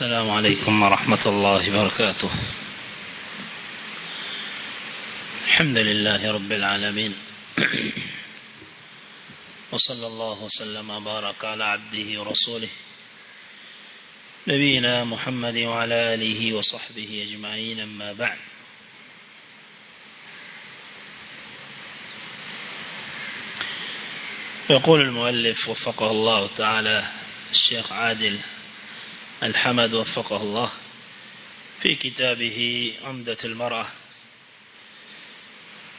السلام عليكم ورحمة الله وبركاته. الحمد لله رب العالمين. وصلى الله وسلم وبارك على عبده ورسوله نبينا محمد وعلى آله وصحبه أجمعين أما بعد. يقول المؤلف وفقه الله تعالى الشيخ عادل الحمد وفقه الله في كتابه عمدة المرأة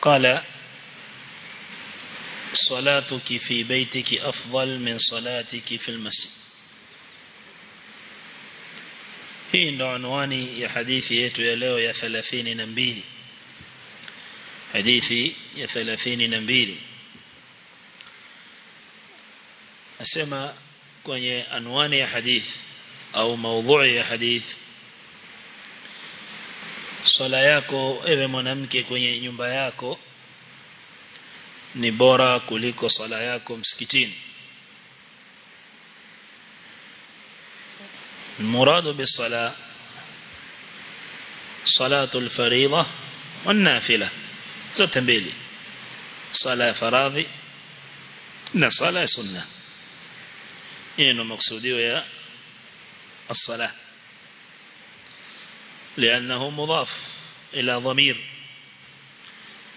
قال صلاتك في بيتك أفضل من صلاتك في المسجد hii ndo anwani ya hadithi yetu ya leo ya 32 hadithi ya 32 asema kwenye anwani ya hadithi أو موضوعي حديث. صلاة yako ewe mwanamke kwenye nyumba yako ni bora kuliko صلاة yako msikitini المراد بالصلاة صلاة الفريضة والنافلة. ستنبيلي صلاة فراضي نصلاة سنة. إنه مقصودي ويأ الصلاة. لأنه مضاف إلى ضمير.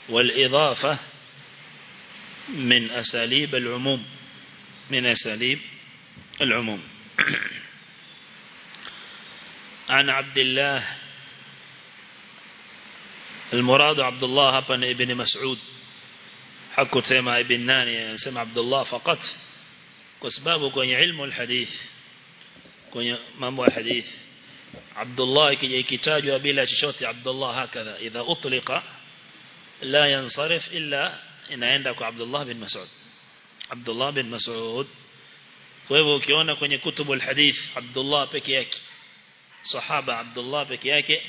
والإضافة من أساليب العموم. من أساليب العموم. عن عبد الله. المراد عبد الله بن ابن مسعود. حكو ثما ابن ناني سمع عبد الله فقط. kwenye علم الحديث. كوني مامو حديث عبد الله كي يكتاج وبلا شوت عبد الله هكذا إذا أطلق لا ينصرف إلا إن عندك عبد الله بن مسعود عبد الله بن مسعود كيف كيونا كوني كتب الحديث عبد الله بكيك صحابة عبد الله بكيك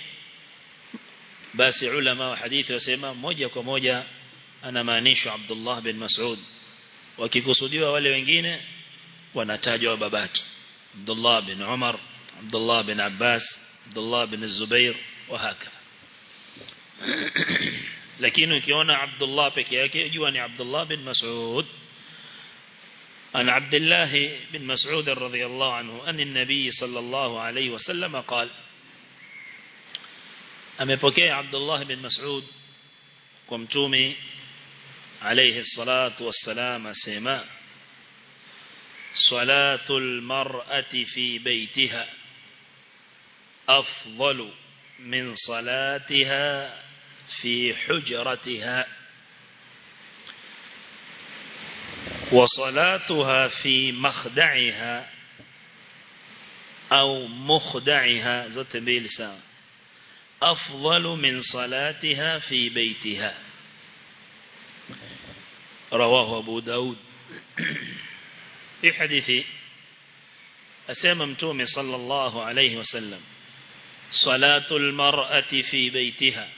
بس علماء حديث وسيما موجة كموجة أنا ما نيشو عبد الله بن مسعود وكي قصدوا ولي وانجين ونتاجوا باباكي عبد الله بن عمر عبد الله بن عباس عبد الله بن الزبير وهكذا. لكن كيونا عبد الله يجواني عبد الله بن مسعود. أن عبد الله بن مسعود رضي الله عنه أن النبي صلى الله عليه وسلم قال أمي بكي عبد الله بن مسعود قمتومي عليه الصلاة والسلام سيماء صلاة المرأة في بيتها أفضل من صلاتها في حجرتها. وصلاتها في مخدعها أو مخدعها زوت بيلسان أفضل من صلاتها في بيتها. رواه أبو داود. في حديث أسامة متومي صلى الله عليه وسلم صلاة المرأة في بيتها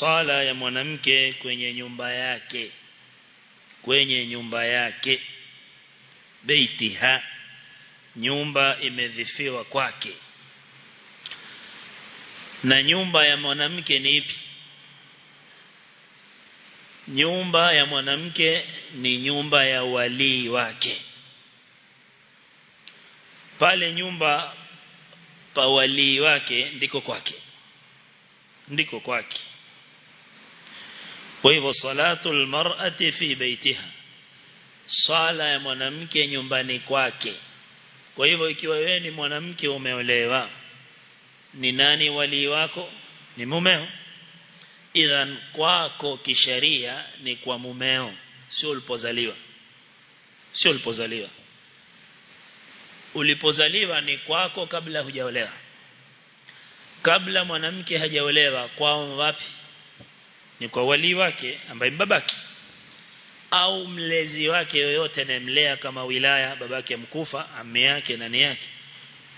صلاة ya mwanamke kwenye nyumba yake kwenye nyumba yake beitiha nyumba imedhifiwa kwake na nyumba ya mwanamke ni ipi nyumba ya mwanamke ni nyumba ya walii wake. Pale nyumba pa walii wake ndiko kwake. Ndiko kwake. Kwa hivyo salatul mar'ati fi baitiha sala ya mwanamke nyumbani kwake. Kwa hivyo ikiwa wewe ni mwanamke umeolewa ni nani walii wako? Ni mumeo idhan kwako kisheria ni kwa mumeo sio ulipozaliwa. Sio ulipozaliwa. Ulipozaliwa ni kwako kabla hujaolewa. Kabla mwanamke hajaolewa kwao wapi? Ni kwa wali wake ambaye babake. Au mlezi wake yoyote anayemlea kama wilaya babake mkufa ame yake nani yake.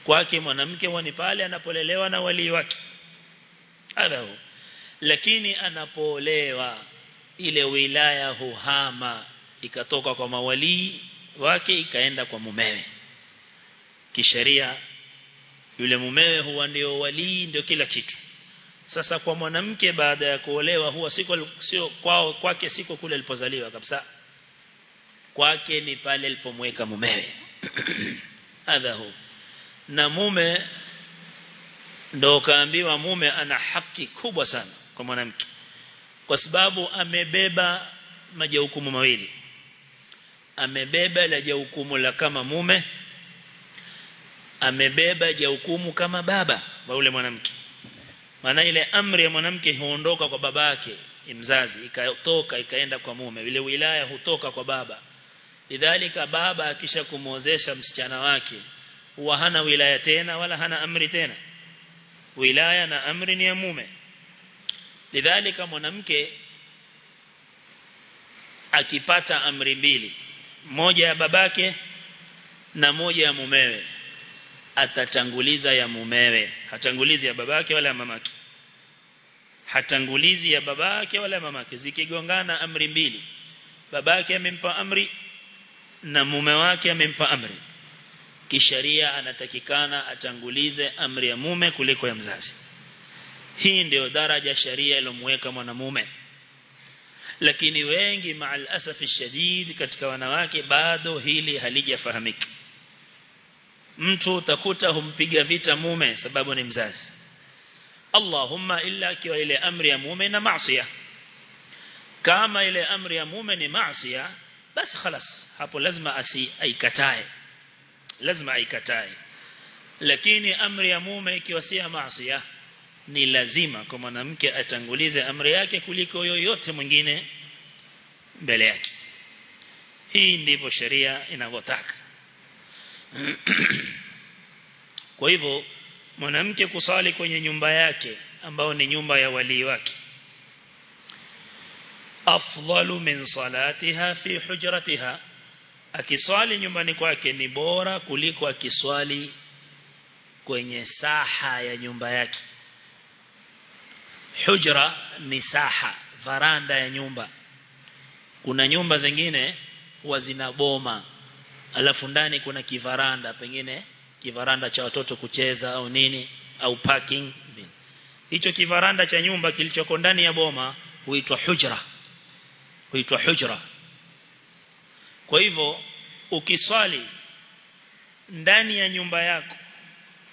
Kwake mwanamke huwa ni pale anapolelewa na wali wake. Adhabu lakini anapoolewa ile wilaya huhama ikatoka kwa mawalii wake ikaenda kwa mumewe. Kisheria yule mumewe huwa ndio walii ndio kila kitu. Sasa kwa mwanamke baada ya kuolewa huwa siko sio kwao kwake siko kule alipozaliwa kabisa. Kwake ni pale alipomweka mumewe. Hadha hu. Na mume ndo kaambiwa mume ana haki kubwa sana kwa mwanamke. Kwa sababu amebeba majukumu mawili. Amebeba la jukumu la kama mume amebeba jukumu kama baba wa ule mwanamke. Maana ile amri ya mwanamke huondoka kwa babake mzazi ikatoka ikaenda kwa mume. Ile wilaya hutoka kwa baba. Lidhalika baba akisha kumwozesha msichana wake huwa hana wilaya tena wala hana amri tena. Wilaya na amri ni ya mume lidhalika mwanamke akipata amri mbili moja ya babake na moja ya mumewe. Atatanguliza ya mumewe. Hatangulizi ya babake wala ya mamake. Hatangulizi ya babake wala ya mamake. Zikigongana amri mbili babake amempa amri na mume wake amempa amri. Kisheria anatakikana atangulize amri ya mume kuliko ya mzazi hii ndio daraja sharia ilomweka mwanamume lakini wengi maal asafi shadid katika wanawake bado hili halijafahamika mtu utakuta humpiga vita mume sababu ni mzazi Allahumma illa akiwa ile amri ya mume na maasiya kama ile amri ya mume ni maasiya basi خلاص hapo lazima asi aikatae lazima aikatae lakini amri ya mume ikiwa si maasiya ni lazima kwa mwanamke atangulize amri yake kuliko yoyote mwingine mbele yake. Hii ndivyo sheria inavyotaka. Kwa hivyo mwanamke kusali kwenye nyumba yake ambao ni nyumba ya walii wake afdalu min salatiha fi hujratiha. Akiswali nyumbani kwake ni bora kuliko akiswali kwenye saha ya nyumba yake hujra ni saha varanda ya nyumba. Kuna nyumba zingine huwa zina boma. Alafu ndani kuna kivaranda pengine kivaranda cha watoto kucheza au nini au parking. Hicho kivaranda cha nyumba kilichoko ndani ya boma huitwa hujra. Huitwa hujra. Kwa hivyo ukiswali ndani ya nyumba yako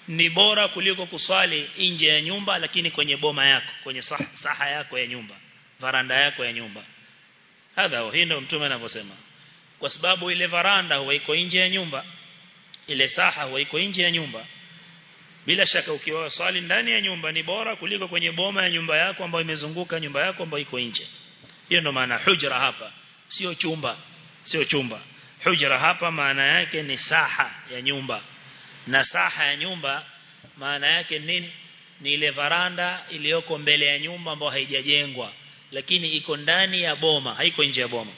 ni bora kuliko kusali nje ya nyumba lakini kwenye boma yako kwenye saha, yako ya nyumba varanda yako ya nyumba. Hadha hii ndio mtume anavyosema. Kwa sababu ile varanda huwa iko nje ya nyumba ile saha huwa iko nje ya nyumba bila shaka ukiwa swali ndani ya nyumba ni bora kuliko kwenye boma ya nyumba yako ambayo imezunguka nyumba yako ambayo iko nje. Hiyo ndio maana hujra hapa sio chumba sio chumba. Hujra hapa maana yake ni saha ya nyumba na saha ya nyumba maana yake nini ni ile varanda iliyoko mbele ya nyumba ambayo haijajengwa lakini iko ndani ya boma haiko nje ya boma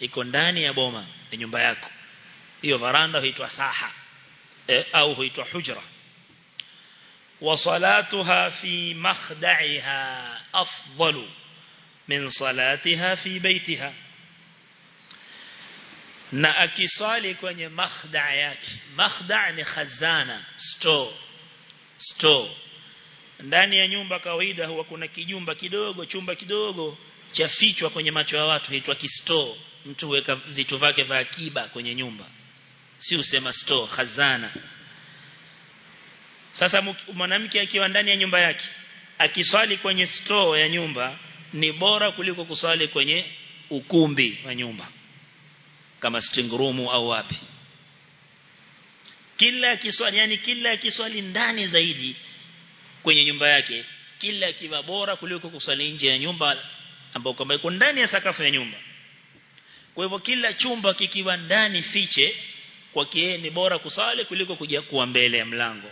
iko ndani ya boma ya nyumba yako hiyo varanda huitwa saha e, au huitwa hujra وصلاتها في مخدعها أفضل من صلاتها في بيتها na akiswali kwenye makhda yake. Makhda ni khazana. Store. Store. Ndani ya nyumba kawaida huwa kuna kijumba kidogo chumba kidogo cha fichwa kwenye macho ya watu huitwa kistore mtu huweka vitu vyake vya akiba kwenye nyumba. Si usema store khazana. Sasa mwanamke akiwa ndani ya nyumba yake akiswali kwenye store ya nyumba ni bora kuliko kuswali kwenye ukumbi wa nyumba kama sting room au wapi. Kila kiswali yani kila kiswali ndani zaidi kwenye nyumba yake kila kiwa bora kuliko kuswali nje ya nyumba ambao kama iko ndani ya sakafu ya nyumba. Kwa hivyo kila chumba kikiwa ndani fiche kwa kie ni bora kusali kuliko kuja kuwa mbele ya mlango.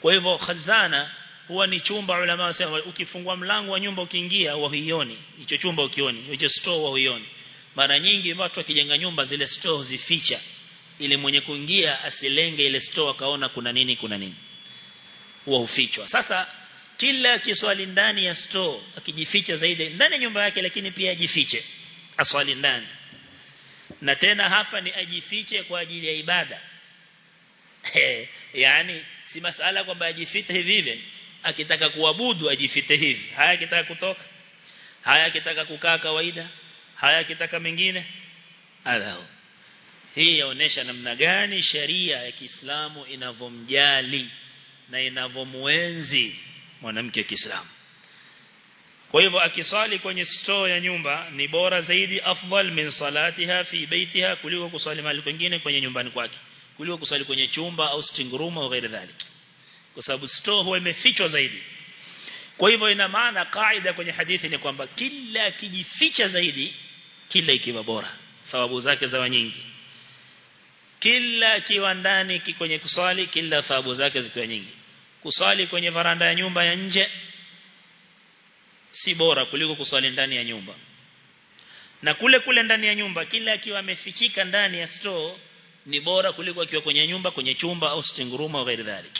Kwa hivyo khazana huwa ni chumba ulama wasema ukifungua mlango wa nyumba ukiingia huioni. Hicho chumba ukioni hicho store huioni mara nyingi watu wakijenga nyumba zile store zificha ili mwenye kuingia asilenge ile store akaona kuna nini kuna nini. Huwa ufichwa sasa kila kiswali ndani ya store akijificha zaidi ndani ya nyumba yake lakini pia ajifiche. Aswali ndani. Na tena hapa ni ajifiche kwa ajili ya ibada. Yani si masala kwamba ajifite hivi hivi. Akitaka kuabudu ajifite hivi. Haya akitaka kutoka. Haya akitaka kukaa kawaida haya kitaka mengine? Alao hii yaonesha namna gani sharia ya Kiislamu inavomjali na inavomuenzi mwanamke wa Kiislamu. Kwa hivyo akisali kwenye store ya nyumba ni bora zaidi afdal min salatiha fi baitiha kuliko kusali mahali pengine kwenye nyumbani kwake kuliko kusali kwenye chumba au sitting room au ghairi dhalik kwa sababu store huwa imefichwa zaidi. Kwa hivyo ina maana kaida kwenye hadithi ni kwamba kila kijificha zaidi kila ikiwa bora thawabu zake zawa nyingi. Kila kiwa ndani kwenye kuswali kila thawabu zake zikiwa nyingi. Kuswali kwenye varanda ya nyumba ya nje si bora kuliko kuswali ndani ya nyumba. Na kule kule ndani ya nyumba kila akiwa amefichika ndani ya store ni bora kuliko akiwa kwenye nyumba kwenye chumba au sitting room au ghairi dhalik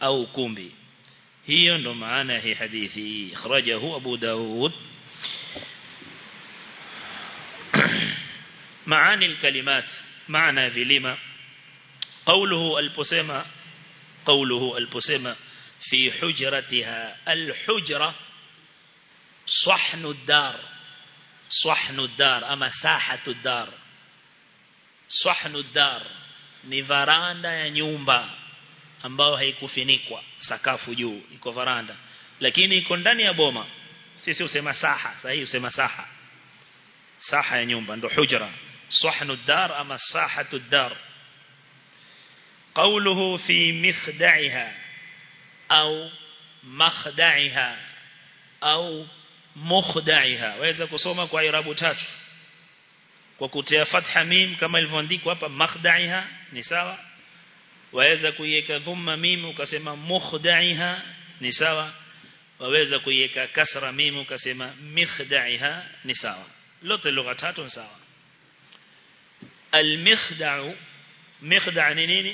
au ukumbi. Hiyo ndo maana ya hii hadithi. Ikhrajahu Abu Daud maani alkalimat maana ya vilima. Qawluhu aliposema qawluhu aliposema fi hujratiha alhujra sahnu dar sahnu dar ama sahatu dar sahnu dar ni varanda ya nyumba ambayo haikufinikwa sakafu juu iko varanda. Lakini iko ndani ya boma. Sisi usema saha sahihi usema saha. صحة نيوم بندو حجرة. صحن الدار أما صحة الدار. قوله في مخدعها أو مخدعها أو مخدعها. وإذا كسوما كواي رابوتات وكتيا فتح ميم كما الفنديك وابا مخدعها. نساوة. وإذا كويك ذم ميم كسما مخدعها. نساوة. وإذا كويك كسر ميم كسما مخدعها. نساوة, lote lugha tatu sawa al-mikhda'u mikhda'u ni nini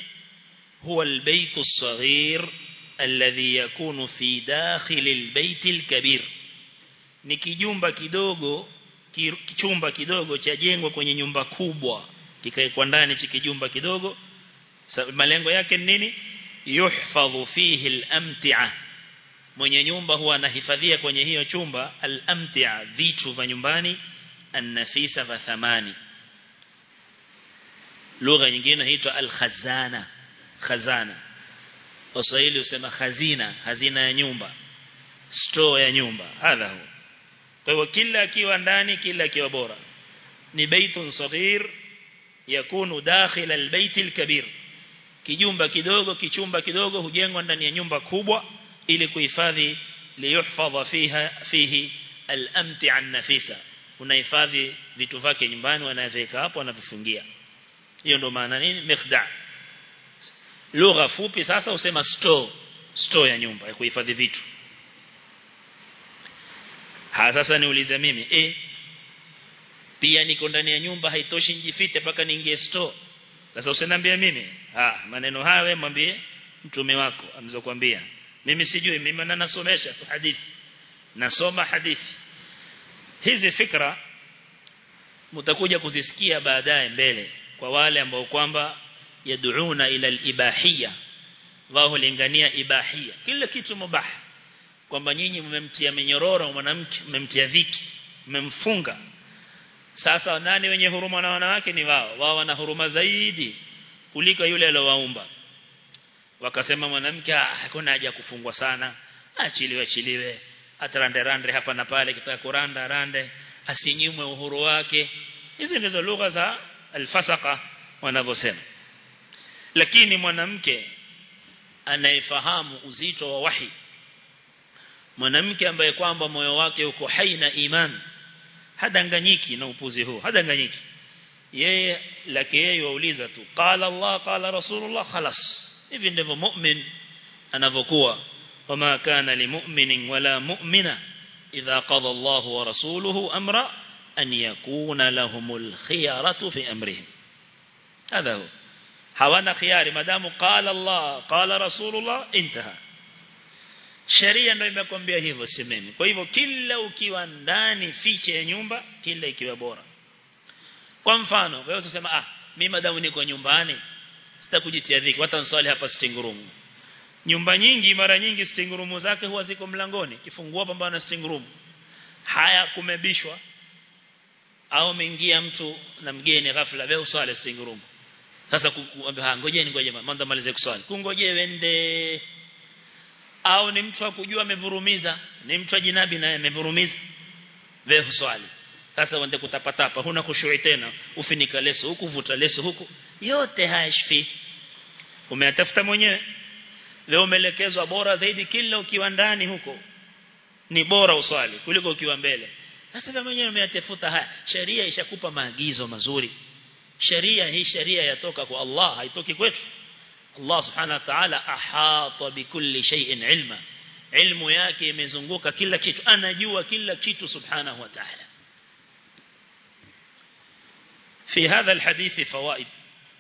huwa al-bayt as-saghir alladhi yakunu fi dakhil al-bayt al-kabir ni kijumba kidogo kichumba kidogo cha jengo kwenye nyumba kubwa. Kikaekwa ndani cha kijumba kidogo. Malengo yake ni nini? Yuhfadhu fihi al-amti'a. Mwenye nyumba huwa anahifadhia kwenye hiyo chumba al-amti'a vitu vya nyumbani vya thamani lugha nyingine huitwa al-khazana khazana Waswahili husema khazina hazina ya nyumba. Store ya nyumba. hadha huwa kwa hivyo kila akiwa ndani kila akiwa bora. Ni baitun saghir yakunu dakhil albayt alkabir. Kijumba kidogo kichumba kidogo hujengwa ndani ya nyumba kubwa ili kuhifadhi liyuhfadha fiha fihi al-amti'a an-nafisa unahifadhi vitu vyake nyumbani wanaviweka hapo wanavifungia. Hiyo ndo maana nini? Mikhda lugha fupi sasa usema store store ya nyumba ya kuhifadhi vitu. Ha sasa niulize mimi eh pia niko ndani ya nyumba haitoshi njifite paka niingie store? Sasa usiniambie mimi. Ha maneno haya wewe mwambie mtume wako amzokuambia. Mimi sijui mimi na nasomesha tu hadithi. Nasoma hadithi hizi fikra mtakuja kuzisikia baadaye mbele kwa wale ambao kwamba yaduuna ila al-ibahiyya wao hulingania ibahia kila kitu mubah kwamba nyinyi mmemtia menyororo mwanamke mmemtia dhiki mmemfunga. Sasa nani wenye huruma na wanawake? Ni wao. Wao wana huruma zaidi kuliko yule aliyowaumba. Wakasema mwanamke hakuna haja kufungwa sana. Achiliwe achiliwe atarande rande hapa na pale kitaka kuranda rande asinyimwe uhuru wake. Hizi ndizo lugha za alfasaka wanavyosema. Lakini mwanamke anayefahamu uzito wa wahi mwanamke ambaye kwamba moyo wake uko hai na iman hadanganyiki na upuzi huu hadanganyiki. Yeye lake yeye wauliza tu qala Allah qala rasulullah khalas. Hivi ndivyo mu'min anavyokuwa wama kana limu'minin wala mu'mina idha qada Allah wa rasuluhu amra an yakuna lahumul khiyaratu fi amrihim hadha huwa hawana khiari madamu qala Allah qala rasulullah intaha sheria ndio imekwambia hivyo semeni kwa hivyo kila ukiwa ndani fiche ya nyumba kila ikiwa bora kwa mfano wewe unasema ah mimi madamu niko nyumbani sitakujitia dhiki hata nswali hapa sitting room nyumba nyingi mara nyingi sitting room zake huwa ziko mlangoni. Kifungua pambana na sitting room. Haya kumebishwa au ameingia mtu na mgeni ghafla wewe uswali sitting room. Sasa kuambia ngojeni ngoje manda malize kuswali. Kungoje wende au ni mtu akujua amevurumiza ni mtu ajinabi naye amevurumiza. Wewe uswali sasa wende kutapatapa huna kushui tena. Ufinika leso huku vuta leso huku. Yote hayashfi. Umeatafuta mwenyewe leo umeelekezwa bora zaidi kila ukiwa ndani huko ni bora uswali kuliko ukiwa mbele sasa wewe mwenyewe umeyatafuta haya sheria ishakupa maagizo mazuri sheria hii sheria yatoka kwa Allah haitoki kwetu Allah subhanahu wa ta'ala ahata bikulli shay'in ilma ilmu yake imezunguka kila kitu anajua kila kitu subhanahu wa ta'ala في هذا الحديث فوائد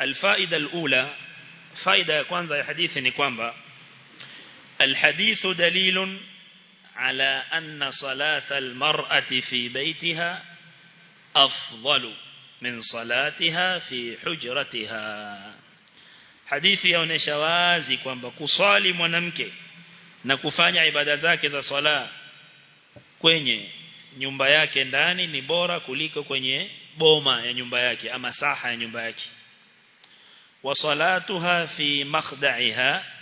الفائدة الأولى فائدة كwanza ya hadithi ni kwamba الحديث دليل على أن صلاة المرأة في بيتها أفضل من صلاتها في حجرتها. حديث يون شوازي كوان بكصالي منمك نكفاني عبادة ذاك ذا صلاة كوين نيومباياك انداني نبورا كوليك كوين بوما نيومباياك أما ساحة نيومباياك وصلاتها في مخدعها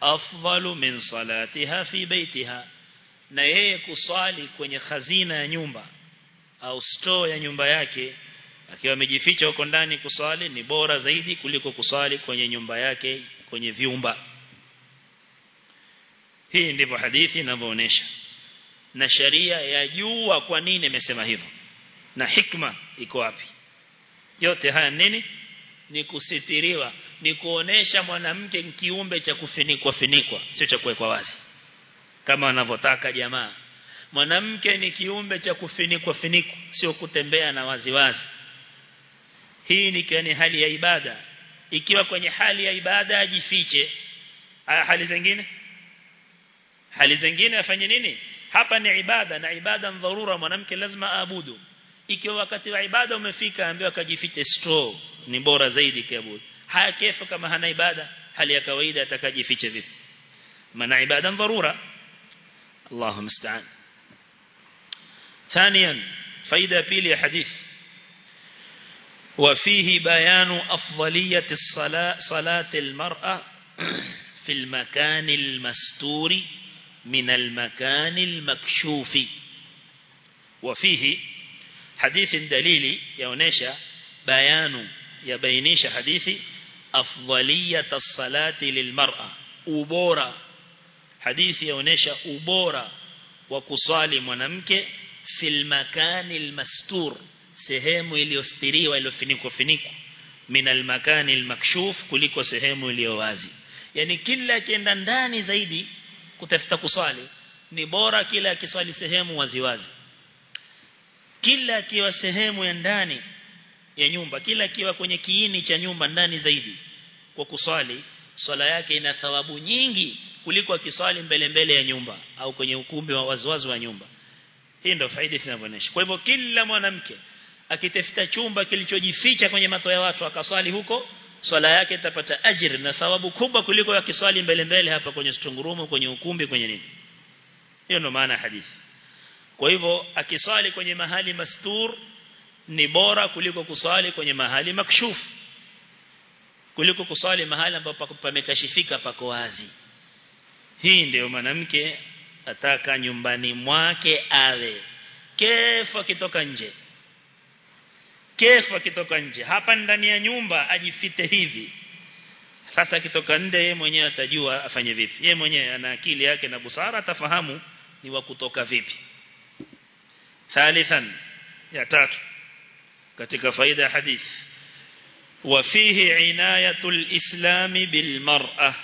afdalu min salatiha fi baitiha na yeye kuswali kwenye khazina ya nyumba au store ya nyumba yake akiwa amejificha huko ndani kuswali ni bora zaidi kuliko kuswali kwenye nyumba yake kwenye vyumba. Hii ndivyo hadithi inavyoonesha na sharia yajua kwa nini imesema hivyo. Na hikma iko wapi? Yote haya nini? Ni kusitiriwa ni kuonesha mwanamke kiumbe cha kufinikwa finikwa sio cha kuwekwa wazi. Kama wanavyotaka jamaa. Mwanamke ni kiumbe cha kufinikwa finikwa sio kutembea na wazi wazi hii ni kwenye hali ya ibada. Ikiwa kwenye hali ya ibada ajifiche hali zingine? Hali zingine afanye nini? Hapa ni ibada na ibada mdharura mwanamke lazima aabudu. Ikiwa wakati wa ibada umefika ambaye akajifiche straw ni bora zaidi kiabudu haya kefu kama hana ibada hali ya kawaida atakajifiche vipi? Maana ibada dharura. Allahu musta'an. ثانيا فائده pili ya hadith. وفيه بيان أفضلية الصلاة صلاة المرأة في المكان المستور من المكان المكشوف وفيه حديث دليل يونيش بيان يبينيش حديث afdhaliyata salati lilmar'a. Ubora. Hadithi yaonesha ubora wa kuswali mwanamke fil makani almastur sehemu iliyostiriwa iliyofinikwa min minal makani almakshuf kuliko sehemu iliyo wazi yani kila akienda ndani zaidi kutafuta kuswali ni bora kila akiswali sehemu waziwazi. Kila akiwa sehemu ya ndani ya nyumba. Kila kiwa kwenye kiini cha nyumba ndani zaidi kwa kuswali swala yake ina thawabu nyingi kuliko akiswali mbele mbele ya nyumba au kwenye ukumbi wa waziwazi wa nyumba. Hii ndio faida tunavyoonyesha kwa hivyo kila mwanamke akitafuta chumba kilichojificha kwenye mato ya watu akaswali huko swala yake itapata ajira na thawabu kubwa kuliko akiswali mbele mbele hapa kwenye stungurumu kwenye ukumbi kwenye nini. Hiyo ndio maana hadithi. Kwa hivyo akiswali kwenye mahali mastur ni bora kuliko kusali kwenye mahali makshufu kuliko kusali mahali ambapo pamekashifika pako wazi. Hii ndio mwanamke ataka nyumbani mwake awe. Kefu akitoka nje. Kefu akitoka nje. Hapa ndani ya nyumba ajifite hivi. Sasa akitoka nje yeye mwenyewe atajua afanye vipi. Yeye mwenyewe ana akili yake na busara atafahamu ni wa kutoka vipi. Thalithan ya tatu كتك فائدة حديث وفيه عناية الإسلام بالمرأة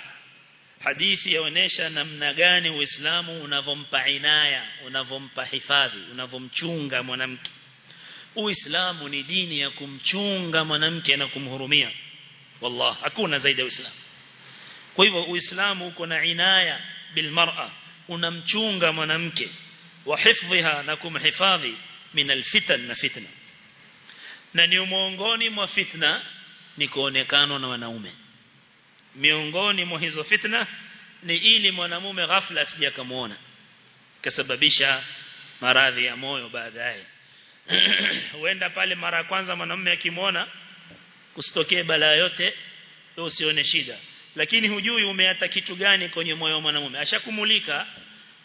حديث يونيشا نمنغاني وإسلام ونظم بعناية ونظم بحفاظي ونظم چونغ منمك وإسلام ندين يكم چونغ منمك نكم هرمية والله أكون زيد وإسلام كيف وإسلام كنا عناية بالمرأة ونمچونغ منمك وحفظها نكم حفاظي من الفتن فتنة na ni miongoni mwa fitna ni kuonekana na wanaume. Miongoni mwa hizo fitna ni ili mwanamume ghafla asije kumuona kasababisha maradhi ya moyo baadaye. Huenda pale mara kwanza mwanamume akimuona kusitokee balaa yote usione shida. Lakini hujui umeata kitu gani kwenye moyo wa mwanamume. Ashakumulika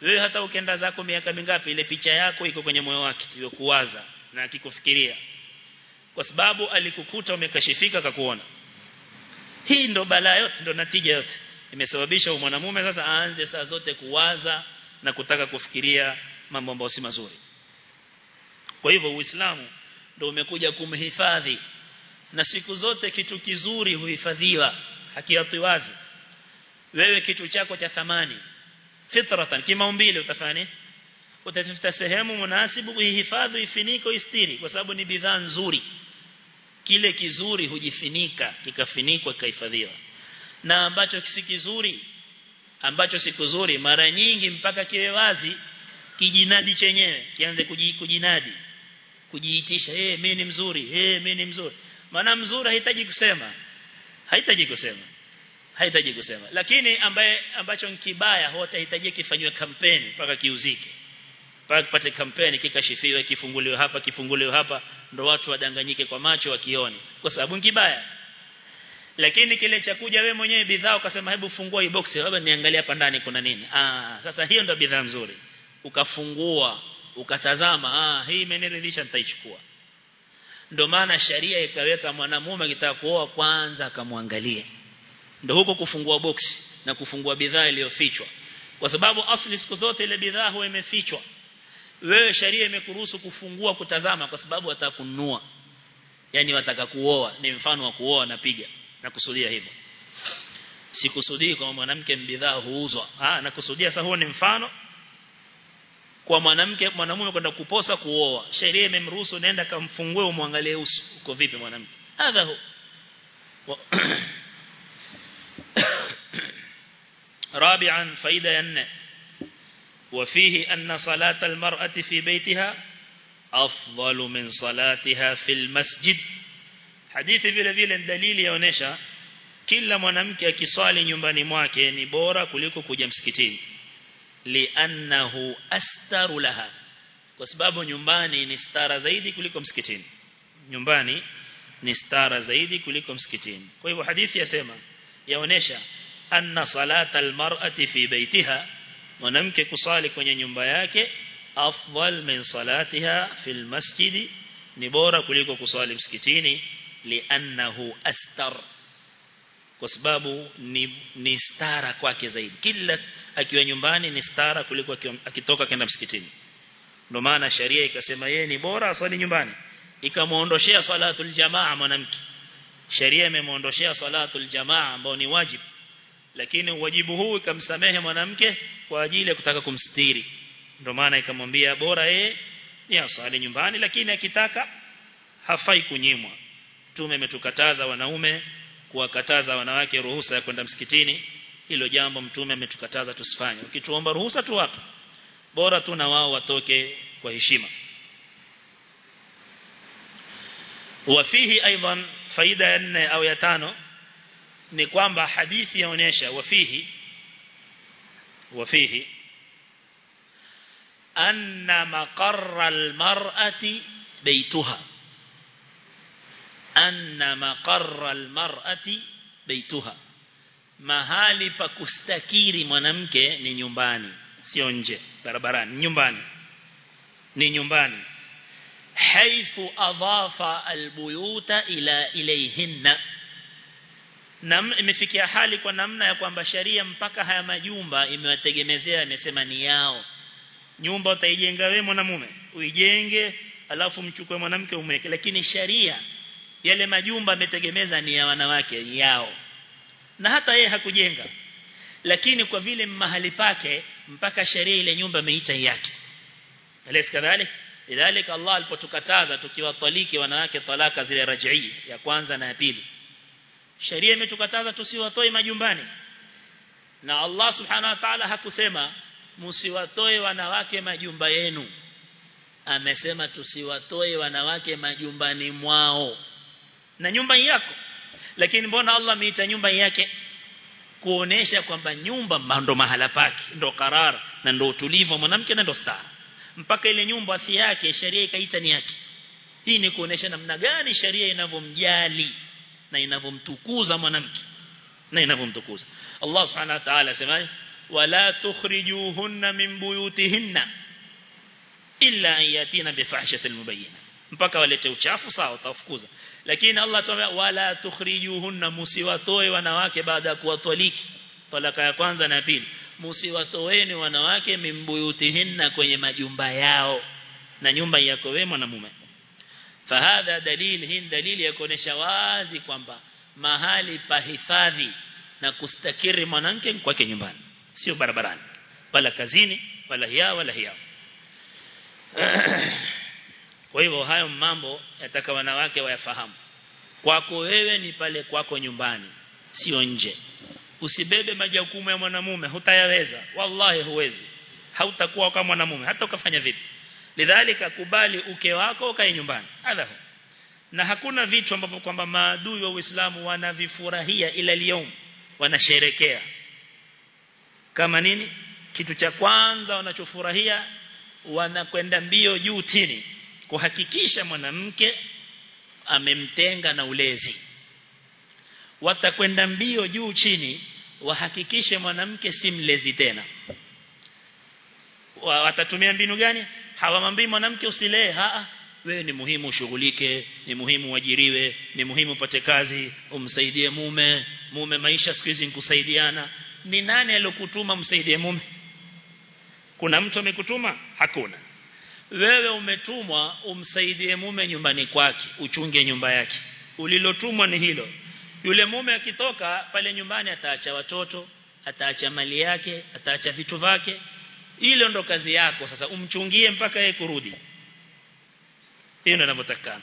wewe hata ukenda zako miaka mingapi ile picha yako iko kwenye moyo wake hiyo kuwaza na akikufikiria kwa sababu alikukuta umekashifika kakuona hii ndo balaa yote ndo natija yote. Imesababisha mwanamume sasa aanze saa zote kuwaza na kutaka kufikiria mambo ambayo si mazuri. Kwa hivyo uislamu ndo umekuja kumhifadhi. Na siku zote kitu kizuri huhifadhiwa hakiatiwazi wewe kitu chako cha thamani fitratan kimaumbile utafanya. Utatafuta sehemu munasibu kuihifadhi ifiniko istiri kwa sababu ni bidhaa nzuri kile kizuri hujifinika kikafinikwa kikahifadhiwa. Na ambacho si kizuri ambacho si kizuri mara nyingi mpaka kiwe wazi kijinadi chenyewe kianze kujinadi kujiitisha. Eh mimi ni mzuri eh mimi ni mzuri. Maana mzuri hahitaji kusema hahitaji kusema hahitaji kusema. Lakini ambaye ambacho ni kibaya hotahitaji kifanywe kampeni mpaka kiuzike mpaka kipate kampeni kikashifiwe kifunguliwe hapa kifunguliwe hapa ndo watu wadanganyike kwa macho wakione. Kwa sababu ni kibaya. Lakini kile cha kuja wewe mwenyewe bidhaa ukasema hebu fungua hii box hebu niangalie hapa ndani kuna nini. Ah sasa hiyo ndo bidhaa nzuri. Ukafungua ukatazama ah hii imeniridhisha nitaichukua. Ndio maana sharia ikaweka mwanamume akitaka kuoa kwanza akamwangalie. Ndio huko kufungua box na kufungua bidhaa iliyofichwa. Kwa sababu asli siku zote ile bidhaa huwa imefichwa wewe sharia imekuruhusu kufungua kutazama kwa sababu wataka kununua yani wataka kuoa ni mfano wa kuoa napiga na kusudia hivyo sikusudii kwa mwanamke bidhaa huuzwa ah nakusudia sasa huo ni mfano kwa mwanamke mwanamume kwenda kuposa kuoa sheria imemruhusu nenda kamfungue umwangalie uso uko vipi mwanamke hadha hu رابعا فائدة أن وفيه أن صلاة المرأة في بيتها أفضل من صلاتها في المسجد. حديث بلبيل دليل يونيشا كل منامك كصال يمبن معك نبورا كلكو كجمسكتين لأنه أستر لها. وسبب يمباني نستار زيدي كلكو مسكتين. يمباني نستار زيدي كلكو مسكتين. كيف حديث يسيما يونيشا أن صلاة المرأة في بيتها mwanamke kusali kwenye nyumba yake afdal min salatiha fil masjidi ni bora kuliko kusali msikitini li'annahu astar. Kwa sababu ni, ni stara kwake zaidi. Kila akiwa nyumbani ni stara kuliko akitoka kwenda msikitini. Ndio maana sharia ikasema yeye ni bora asali nyumbani. Ikamuondoshea salatul jamaa mwanamke. Sharia imemuondoshea salatul jamaa ambao ni wajibu lakini wajibu huu ikamsamehe mwanamke kwa ajili ya kutaka kumstiri. Ndio maana ikamwambia bora yeye ni asali nyumbani lakini akitaka hafai kunyimwa. Tume imetukataza wanaume kuwakataza wanawake ruhusa ya kwenda msikitini. Hilo jambo mtume ametukataza tusifanye. Ukituomba ruhusa tu wapi bora tu na wao watoke kwa heshima. Wafihi aidan faida ya nne au ya tano ni kwamba hadithi yaonesha wafihi wafihi anna maqarra almar'ati baytuha. Anna maqarra almar'ati baytuha. Mahali pa kustakiri mwanamke ni nyumbani sio nje barabarani nyumbani. Ni nyumbani. Haithu adhafa albuyuta ila ilayhinna nam imefikia hali kwa namna ya kwamba sharia mpaka haya majumba imewategemezea imesema ni yao. Nyumba utaijenga wewe mwanamume uijenge alafu mchukue mwanamke umweke. Lakini sharia yale majumba ametegemeza ni ya wanawake yao. Na hata yeye hakujenga. Lakini kwa vile mahali pake mpaka sheria ile nyumba imeita yake. Alis kadhalik? Lidhalik Allah alipotukataza tukiwataliki wanawake talaka zile raj'i ya kwanza na ya pili sheria imetukataza tusiwatoe majumbani. Na Allah subhanahu wa ta'ala hakusema msiwatoe wanawake majumba yenu. Amesema tusiwatoe wanawake majumbani mwao. Na nyumba yako. Lakini mbona Allah ameita nyumba yake? Kuonesha kwamba nyumba ndo mahala pake ndo karar na ndo utulivu mwanamke na ndo stara. Mpaka ile nyumba si yake sheria ikaita ni yake. Hii ni kuonesha namna gani sheria inavyomjali na inavyomtukuza mwanamke. Na inavyomtukuza. Allah subhanahu wa ta'ala asemaye wala tukhrijuhunna min buyutihinna illa ayatina yatina bi mubayyana mpaka walete uchafu sawa utafukuza. Lakini Allah tuambia wala tukhrijuhunna musiwatoe wanawake baada ya kuwatwaliki talaka ya kwanza na pili. Musiwatoeni wanawake mimbuyutihinna kwenye majumba yao. Na nyumba yako wewe mwanamume fahadha dalil hii dalili ya kuonesha wazi kwamba mahali pa hifadhi na kustakiri mwanamke kwake nyumbani sio barabarani wala kazini wala hiya wala hiya kwa hivyo hayo mambo yataka wanawake wayafahamu. Kwako wewe ni pale kwako nyumbani sio nje. Usibebe majukumu ya mwanamume hutayaweza. Wallahi huwezi. Hautakuwa kama mwanamume hata ukafanya vipi lidhalika kubali uke wako ukae nyumbani. Adhabu na hakuna vitu ambavyo kwamba maadui wa Uislamu wanavifurahia ila leo wanasherekea. Kama nini? Kitu cha kwanza wanachofurahia wanakwenda mbio juu tini kuhakikisha mwanamke amemtenga na ulezi. Watakwenda mbio juu chini wahakikishe mwanamke si mlezi tena. Watatumia mbinu gani hawamwambii mwanamke usilee a wewe ni muhimu ushughulike ni muhimu uajiriwe ni muhimu upate kazi umsaidie mume mume maisha siku hizi nkusaidiana. Ni nani aliyokutuma msaidie mume? Kuna mtu amekutuma? Hakuna. Wewe umetumwa umsaidie mume nyumbani kwake uchunge nyumba yake. Ulilotumwa ni hilo. Yule mume akitoka pale nyumbani ataacha watoto ataacha mali yake ataacha vitu vyake hilo ndo kazi yako sasa umchungie mpaka yeye kurudi. Hiyo ndo inavyotakana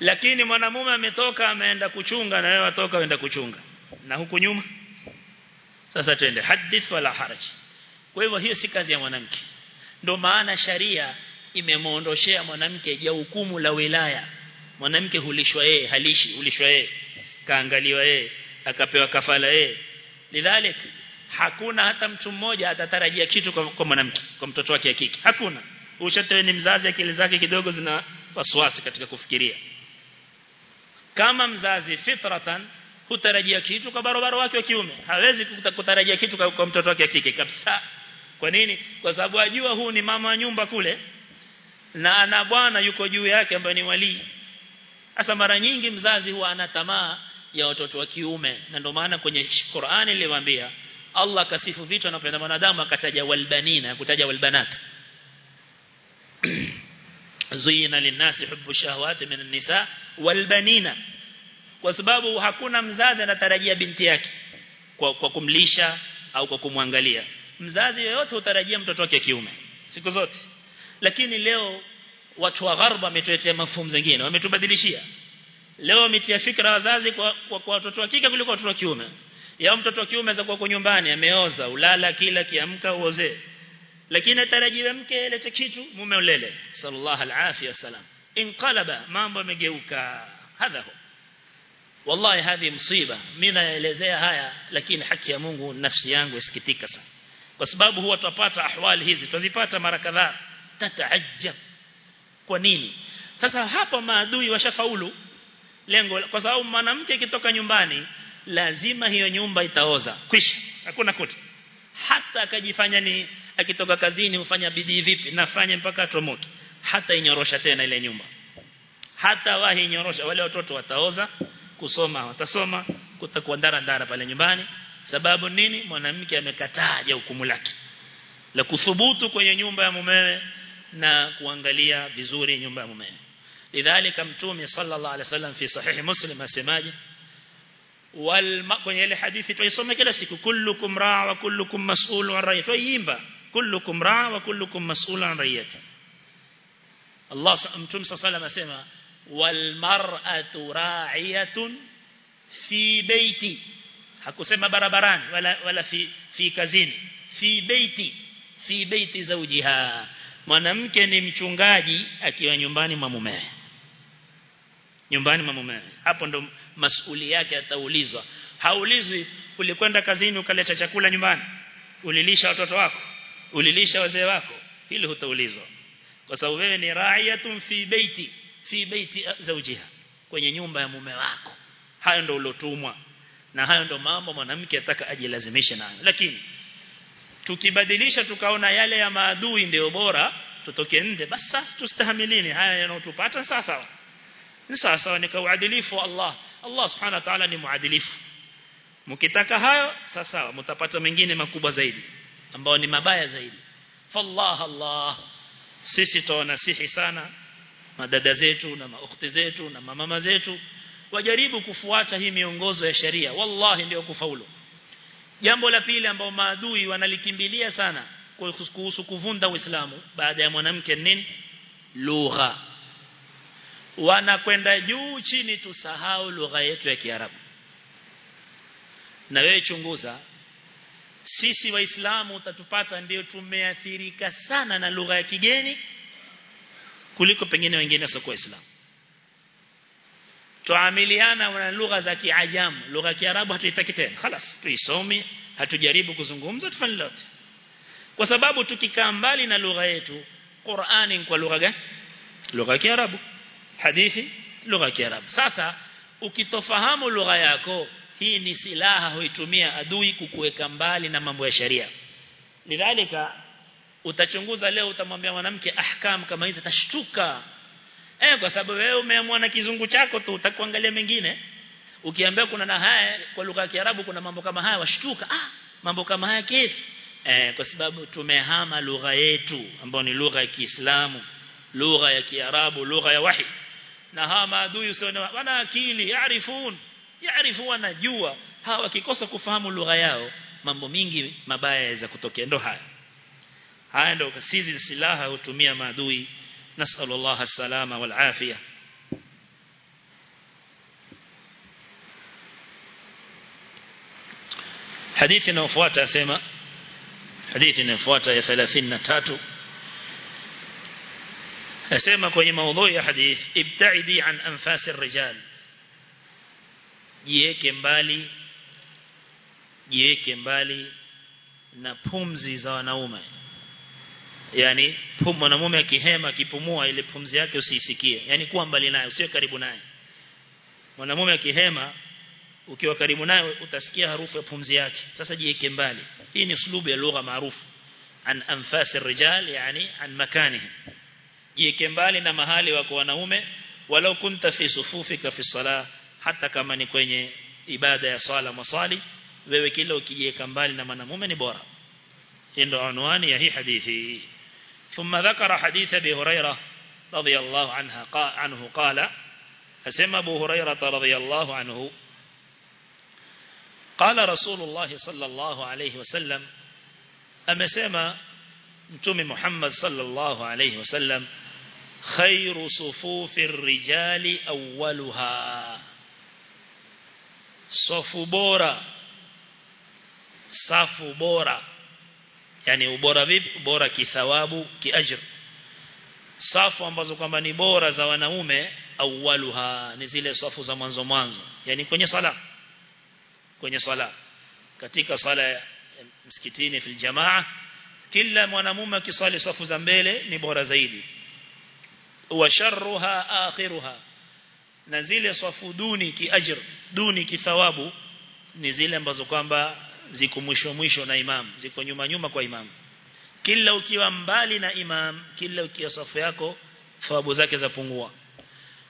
lakini mwanamume ametoka ameenda kuchunga na wewe watoka aenda kuchunga. Na huku nyuma? Sasa twende. Hadith wala haraj. Kwa hivyo hiyo si kazi ya mwanamke. Ndo maana sharia imemuondoshea mwanamke ya hukumu la wilaya. Mwanamke hulishwa yeye halishi hulishwa yeye kaangaliwa yeye akapewa kafala yeye. Lidhalik hakuna hata mtu mmoja atatarajia kitu kwa, kwa mwanamke kwa mtoto wake kike. Hakuna. Ushatewe ni mzazi akili zake kidogo zina wasiwasi katika kufikiria. Kama mzazi fitratan hutarajia kitu kwa barabara wake wa kiume. Hawezi kutarajia kitu kwa, kwa mtoto wake kike kabisa. Kwa nini? Kwa sababu ajua huu ni mama wa nyumba kule na ana bwana yuko juu yake ambaye ni wali sasa mara nyingi mzazi huwa ana tamaa ya watoto wa kiume na ndio maana kwenye Qur'ani iliwaambia Allah kasifu vitu anapenda wanadamu akataja walbanina kutaja walbanat. Zuyina linasi hubu shahawati min an-nisa walbanina. Kwa sababu hakuna mzazi anatarajia binti yake kwa, kwa kumlisha au kwa kumwangalia. Mzazi yoyote utarajia mtoto wake kiume siku zote. Lakini leo watu wa gharba wametuletea mafumu zingine wametubadilishia. Leo mitia fikra wazazi kwa, kwa watoto wa kike kuliko watoto wa kiume yao mtoto kiume za kwa nyumbani ameoza ulala kila kiamka uoze. Lakini atarajiwe mke alete kitu mume ulele. Sallallahu alaihi wasallam. Inqalaba mambo yamegeuka. Hadha wallahi hadhi msiba. Mimi naelezea haya lakini haki ya Mungu nafsi yangu isikitika sana. Kwa sababu huwa tupata ahwali hizi tuzipata mara kadhaa. Tataajab kwa nini? Sasa hapa maadui washafaulu. Lengo kwa sababu mwanamke ikitoka nyumbani lazima hiyo nyumba itaoza. Kwisha. Hakuna kuti hata akajifanya ni akitoka kazini ufanya bidii vipi? Nafanye mpaka atomoki hata inyorosha tena ile nyumba. Hata wahi inyorosha. Wale watoto wataoza kusoma watasoma kutakuwa ndara ndara pale nyumbani. Sababu nini? Mwanamke amekataa hukumu lake. La kuthubutu kwenye nyumba ya mumewe na kuangalia vizuri nyumba ya mumewe. Lidhalika mtume sallallahu alaihi wasallam fi sahihi muslim asemaje kwenye ile hadithi tuisome kila siku kullukum raa wa kullukum mas'ul an ra'yati tuimba kullukum raa wa kullukum mas'ul an ra'yati Allah mtume sallallahu asema wal mar'atu ra'iyatun fi baiti hakusema barabarani wala wala fi fi kazini. Fi baiti fi baiti zawjiha. Mwanamke ni mchungaji akiwa nyumbani mwa mumewe. Nyumbani mwa mumewe. Hapo ndo masuli yake ataulizwa. Haulizi ulikwenda kazini ukaleta chakula nyumbani? Ulilisha watoto wako? Ulilisha wazee wako? Hili hutaulizwa. Kwa sababu wewe ni ra'iyatun fi baiti fi baiti zawjiha kwenye nyumba ya mume wako. Hayo ndio ulotumwa na hayo ndio mambo mwanamke ataka ajilazimishe nayo. Lakini tukibadilisha tukaona yale ya maadui ndio bora tutoke nje basi sasa tustahamilini. Haya yanayotupata sasa ni sasa ni kauadilifu wa Allah Allah subhanahu wa ta'ala ni muadilifu. Mkitaka hayo sasa mtapata mengine makubwa zaidi ambao ni mabaya zaidi. Fallah Allah. Sisi tuwanasihi sana madada zetu na maukhti zetu na mamama zetu wajaribu kufuata hii miongozo ya sharia. Wallahi ndio kufaulu. Jambo la pili ambao maadui wanalikimbilia sana kuhusu kuvunda Uislamu baada ya mwanamke nini? Lugha wanakwenda juu chini tusahau lugha yetu ya Kiarabu na wewe chunguza sisi waislamu utatupata ndio tumeathirika sana na lugha ya kigeni kuliko pengine wengine sio waislamu tuamiliana na lugha za kiajamu lugha ya kiarabu hatuitaki tena خلاص tuisome hatujaribu kuzungumza tufanye lote kwa sababu tukikaa mbali na lugha yetu Qur'ani kwa lugha gani lugha ya kiarabu hadithi lugha ya kiarabu. Sasa ukitofahamu lugha yako hii ni silaha huitumia adui kukuweka mbali na mambo ya sharia. Lidhalika utachunguza leo utamwambia mwanamke ahkam kama hizi atashtuka. Eh kwa sababu wewe umeamua na kizungu chako tu utakuangalia mengine. Ukiambia kuna na haya kwa lugha ya Kiarabu kuna mambo kama haya washtuka. Ah mambo kama haya kipi eh kwa sababu tumehama lugha yetu ambayo ni lugha ya Kiislamu lugha ya Kiarabu lugha ya wahi na hawa maadui usione wana akili yaarifun yaarifu wanajua. Hawa wakikosa kufahamu lugha yao mambo mingi mabaya yaweza kutokea. Ndo haya. Haya ndo kasizi silaha hutumia maadui. Nasallallahu salama wal afia. Hadithi inayofuata asema hadithi inayofuata ya 33 asema kwenye maudhui ya hadith ibtaidi an anfasi rijal. Jiweke mbali jiweke mbali na pumzi za wanaume. Yani mwanamume akihema akipumua ile pumzi yake usiisikie. Yani kuwa mbali naye usiwe karibu naye. Mwanamume akihema ukiwa karibu naye utasikia harufu ya pumzi yake. Sasa jiweke mbali. Hii ni uslubu ya lugha maarufu. An anfas rijal yani an makanihi jiweke mbali na mahali wako wanaume walau kunta fi sufufika fi salah hata kama ni kwenye ibada ya sala masali wewe kila ukijiweka mbali na mwanamume ni bora ndio anwani ya hii hadithi ثم ذكر حديث ابي هريره رضي الله عنها قال عنه قال اسمع ابو هريره رضي الله عنه قال رسول الله صلى الله عليه وسلم امسما متوم محمد صلى الله عليه وسلم خير صفوف rijali awwaluha. صف bora. Safu bora. يعني ubora vipi? Bora kithawabu kiajr safu ambazo kwamba ni bora za wanaume awwaluha. Ni zile safu za mwanzo mwanzo. Yani kwenye sala kwenye sala katika sala ya msikitini fil jamaa kila mwanamume akiswali safu za mbele ni bora zaidi wa sharruha akhiruha. Na zile swafu duni kiajr duni kithawabu ni zile ambazo kwamba ziko mwisho mwisho na imam ziko nyuma nyuma kwa imam. Kila ukiwa mbali na imam kila ukiwa safu yako thawabu zake zapungua.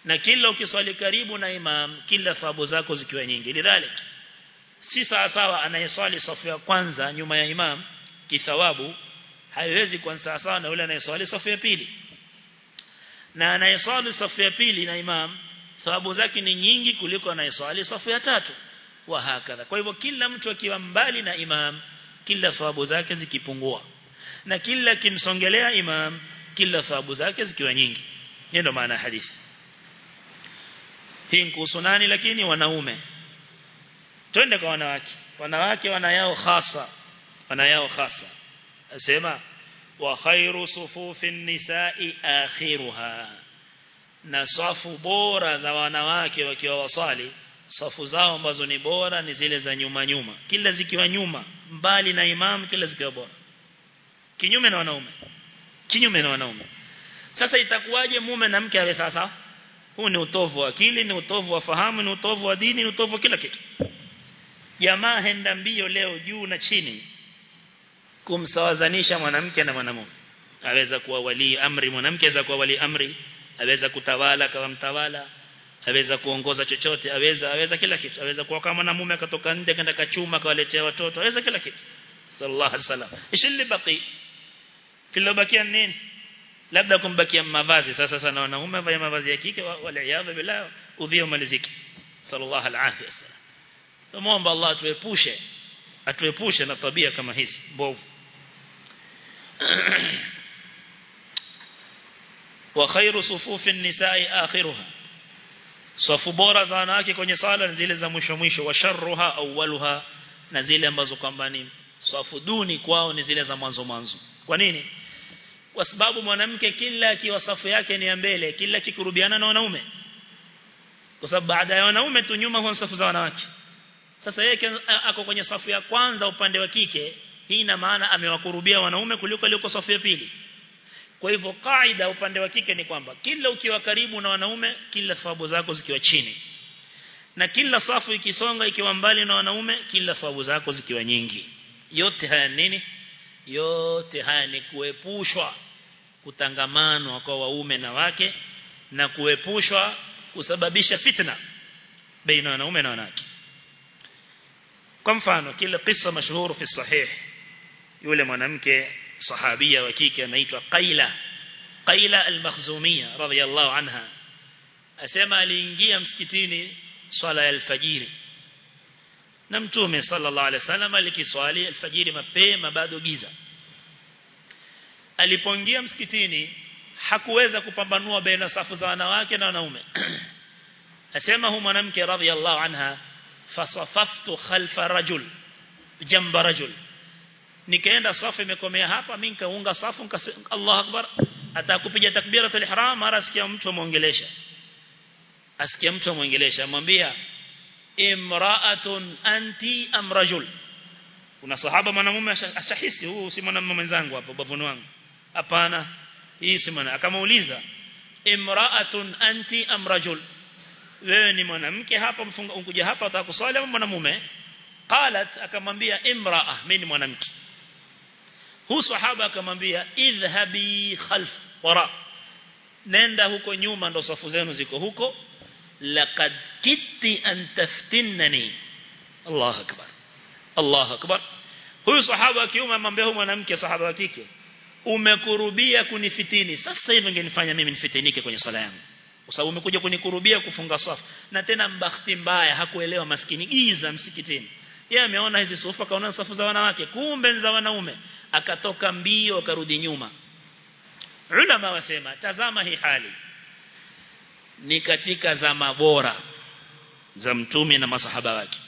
Na kila ukiswali karibu na imam kila thawabu zako zikiwa nyingi. Lidhalik si sawa sawa anayeswali safu ya kwanza nyuma ya imam kithawabu haiwezi kuwa sawa sawa na yule anayeswali safu ya pili na anayeswali safu ya pili na imam thawabu zake ni nyingi kuliko anayeswali safu ya tatu. Wa hakadha. Kwa hivyo kila mtu akiwa mbali na imam kila thawabu zake zikipungua. Na kila kimsongelea imam kila thawabu zake zikiwa nyingi. Hiyo ndio maana hadithi. Hii kuhusu nani lakini? Wanaume. Twende kwa wanawake. Wanawake wana yao hasa wana yao khasa. Asema wa khairu sufufin nisa'i akhiruha. Na safu bora za wanawake wakiwa wasali safu zao ambazo ni bora ni zile za nyuma nyuma. Kila zikiwa nyuma mbali na imam kila zikiwa bora. Kinyume na wanaume. Kinyume na wanaume. Sasa itakuwaje mume na mke awe sasa huu ni utovu wa akili ni utovu wa fahamu ni utovu wa dini ni utovu wa kila kitu. Jamaa henda mbio leo juu na chini kumsawazanisha mwanamke na mwanamume. Aweza kuwa wali amri mwanamke aweza kuwa wali amri aweza kutawala kama mtawala aweza kuongoza chochote aweza aweza kila kitu. Aweza kuwa kama mwanamume akatoka nje kaenda kachuma kawaletea watoto aweza kila kitu. Sallallahu alaihi wasallam. Ishili baki kilobakia nini? Labda kumbakia mavazi. Sasa sana wanaume vaya mavazi ya kike wala iyadha billah udhio maliziki. Sallallahu alaihi wasallam. Tumuomba Allah atuepushe atuepushe na tabia kama hizi mbovu wa khairu sufufin nisai akhiruha. Safu bora za wanawake kwenye sala ni zile za mwisho mwisho. Wa sharruha awwaluha na zile ambazo kwamba ni safu duni kwao ni zile za mwanzo mwanzo. Kwa nini? Kwa sababu mwanamke kila akiwa safu yake ni ya mbele kila kikurubiana na wanaume. Kwa sababu baada ya wanaume tu nyuma huwa safu za wanawake. Sasa yeye ako kwenye safu ya kwanza upande wa kike hii na maana amewakurubia wanaume kuliko aliyoko safu ya pili. Kwa hivyo kaida upande wa kike ni kwamba kila ukiwa karibu na wanaume kila thawabu zako zikiwa chini. Na kila safu ikisonga ikiwa mbali na wanaume kila thawabu zako zikiwa nyingi. Yote haya nini? Yote haya ni kuepushwa kutangamanwa kwa waume na wake na kuepushwa kusababisha fitna baina wanaume na wanawake. Kwa mfano kila kisa mashuhuru fi sahih yule mwanamke sahabia wa kike anaitwa Qaila Qaila al-Makhzumiyya radhiyallahu anha asema aliingia msikitini swala ya alfajiri na mtume sallallahu alaihi wasallam alikiswali alfajiri mapema bado giza alipoingia msikitini hakuweza kupambanua baina safu za wanawake na wanaume asema huyu mwanamke radhiyallahu anha fasafaftu khalfa rajul jamba rajul nikaenda safu imekomea hapa mimi nikaunga safu Allah akbar. Atakupiga takbiratul ihram mara asikia mtu amuongelesha asikia mtu amuongelesha amwambia imra'atun anti am rajul. Kuna sahaba mwanamume ashahisi huu si mwanamume mwenzangu hapa bavuni wangu. Hapana hii si mwana akamuuliza imra'atun anti am rajul? Wewe ni mwanamke hapa mfunga unkuja hapa utakuswali au mwanamume? Qalat akamwambia imra'a mimi ni mwanamke huu sahaba akamwambia idhhabi khalf wara. Nenda huko nyuma ndo safu zenu ziko huko. Laqad kitti an taftinnani. Allah akbar. Allah akbar. Huyu sahaba kiume amwambia huyu mwanamke sahaba wa umekurubia kunifitini. Sasa hivi ngenifanya mimi nifitinike kwenye sala yangu. Kwa sababu umekuja kunikurubia kufunga safu. Na tena mbahati mbaya hakuelewa maskini. Giza msikitini yeye ameona hizi sufu kaona safu za wanawake kumbe za wanaume. Akatoka mbio akarudi nyuma. Ulama wasema tazama hii hali. Ni katika zama bora za mtume na masahaba wake.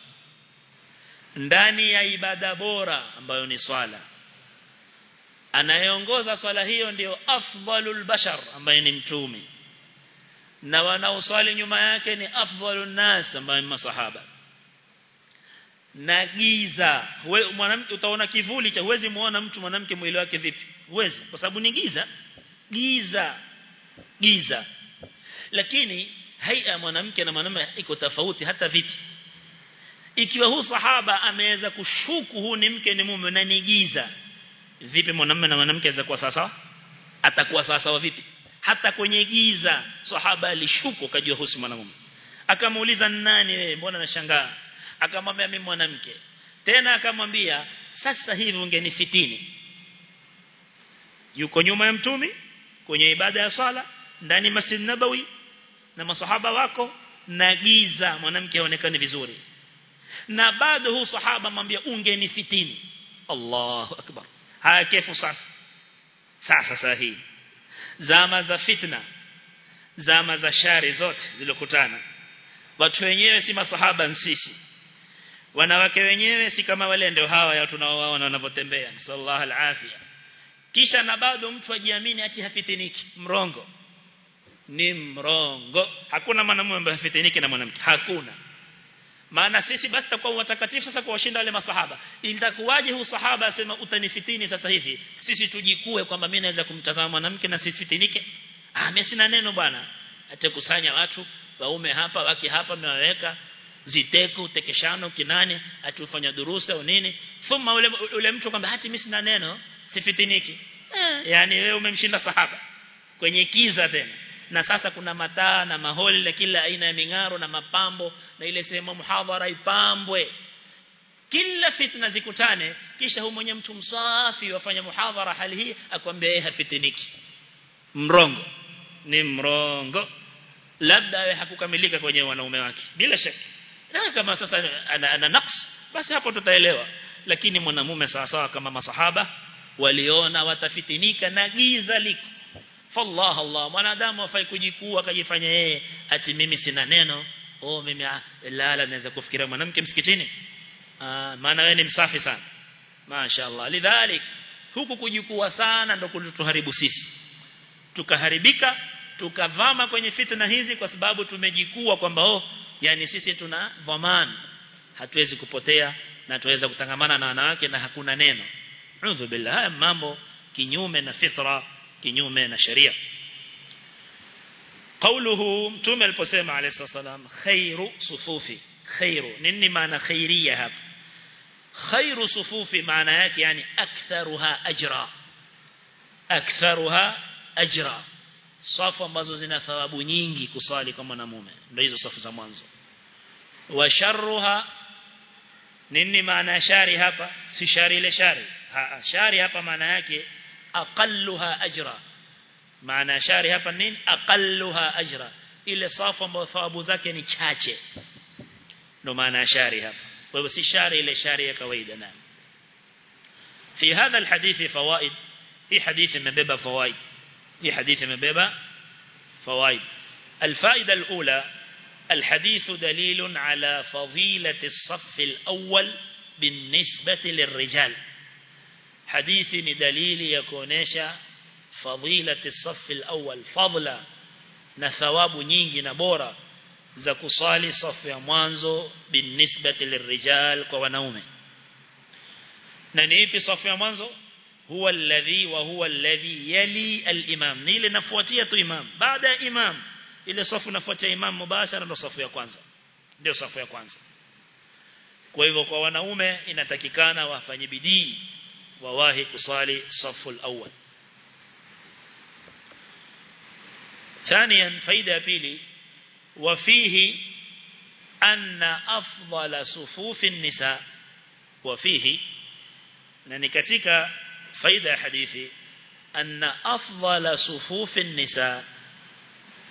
Ndani ya ibada bora ambayo ni swala. Anayeongoza swala hiyo ndio afdalul bashar ambaye ni mtume. Na wanaoswali nyuma yake ni afdalun nas ambaye ni masahaba na giza. Mwanamke utaona kivuli cha huwezi muona mtu mwanamke mwili wake vipi. Huwezi kwa sababu ni giza. Giza. Giza. Lakini haia mwanamke na mwanamume iko tofauti hata vipi. Ikiwa huu sahaba ameweza kushuku huu ni mke ni mume na ni giza vipi mwanamume na mwanamke aweza kuwa sawa atakuwa sawa vipi? Hata kwenye giza sahaba alishuku kajua husi mwanamume. Akamuuliza nani wewe? Mbona nashangaa akamwambia mimi mwanamke. Tena akamwambia sasa hivi ungenifitini. Yuko nyuma ya mtumi kwenye ibada ya sala ndani masjid nabawi na masahaba wako na giza mwanamke aonekane vizuri. Na bado huu sahaba mwambia ungenifitini. Allahu akbar. Haya kefu sasa. Sasa sahihi zama za fitna zama za shari zote zilokutana. Watu wenyewe si masahaba sisi wanawake wenyewe si kama wale ndio hawa ya tunaowaona wanapotembea sallallahu alafia kisha na bado mtu ajiamini ati hafitiniki. Mrongo. Ni mrongo. Hakuna mwanamume ambaye hafitiniki na mwanamke. Hakuna. Maana sisi basi tutakuwa watakatifu sasa kwa washinda wale masahaba. Itakuwaje huu sahaba asema utanifitini sasa hivi? Sisi tujikue kwamba mimi naweza kumtazama mwanamke na sifitinike? Ah mimi sina neno bwana. Atakusanya watu waume hapa wake hapa mewaweka ziteku tekeshano kinani atufanya durusa au nini. Thumma ule, ule mtu kwamba hati mimi sina neno sifitiniki. Eh, yani wewe umemshinda sahaba. Kwenye kiza tena. Na sasa kuna mataa na maholi na kila aina ya mingaro na mapambo na ile sehemu muhadhara ipambwe. Kila fitna zikutane kisha huyo mwenye mtu msafi wafanya muhadhara hali hii akwambia yeye hafitiniki. Mrongo. Ni mrongo. Labda hakukamilika kwenye wanaume wake. Bila shaka na kama sasa ana, ana naqs. Basi hapo tutaelewa. Lakini mwanamume sawa sawa kama masahaba waliona watafitinika na giza liko. Fallah Allah mwanadamu afai kujikua akajifanya yeye ati mimi sina neno. Oh mimi lala naweza kufikiria mwanamke msikitini. Ah maana wewe ni msafi sana. Mashaallah lidhalik huku kujikua sana ndio kutuharibu sisi. Tukaharibika tukavama kwenye fitna hizi kwa sababu tumejikua kwamba oh yani sisi tuna dhamana hatuwezi kupotea na tuweza kutangamana na wanawake na hakuna neno udhu billah haya mambo kinyume na fitra kinyume na sharia قوله متوم aliposema alayhi salam khairu sufufi khairu nini maana khairia hapa khairu sufufi maana yake yani aktharuha ajra aktharuha ajra Safu ambazo zina thawabu nyingi kusali kwa mwanamume ndio hizo safu za mwanzo wa sharruha nini maana shari hapa si shari ile shari ha, shari hapa maana yake aqalluha ajra maana shari hapa nini aqalluha ajra ile safu ambayo thawabu zake ni chache ndio maana shari hapa kwa hivyo si shari ile shari ya kawaida na في هذا الحديث فوائد في حديث مبيبة فوائد في حديث مبيبة فوائد. الفائدة الأولى الحديث دليل على فضيلة الصف الأول بالنسبة للرجال. حديث دليل يكونيش فضيلة الصف الأول. فضلا نثواب نينجي نبورا. mwanzo binisbati lirijal kwa wanaume na ni ipi safu ya mwanzo huwa alladhi wa huwa alladhi yali al-imam ni ile nafuatia tu imam baada ya imam ile safu nafuatia imam mubashara ndo safu ya kwanza ndio safu ya kwanza kwa hivyo kwa wanaume inatakikana wafanye bidii wawahi kusali safu al-awwal ثانيا فائده pili وفيه أن أفضل صفوف النساء وفيه نني katika faida ya hadithi anna afdala sufufi nisa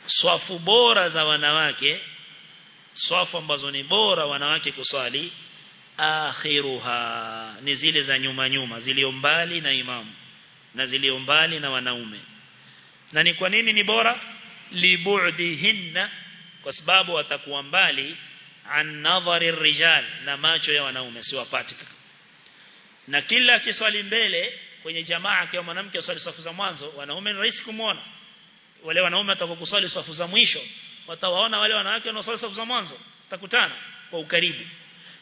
swafu bora za wanawake swafu ambazo ni bora wanawake kusali akhiruha ni zile za nyuma nyuma zilio mbali na imamu na zilio mbali na wanaume na ni kwa nini ni bora? libu'dihinna kwa sababu watakuwa mbali an nadhari rijal na macho ya wanaume siwapati na kila kiswali mbele kwenye jamaa kwa mwanamke aswali safu za mwanzo wanaume ni rahisi kumuona. Wale wanaume watakokuswali safu za mwisho watawaona wale wanawake wanaoswali safu za mwanzo takutana kwa ukaribu.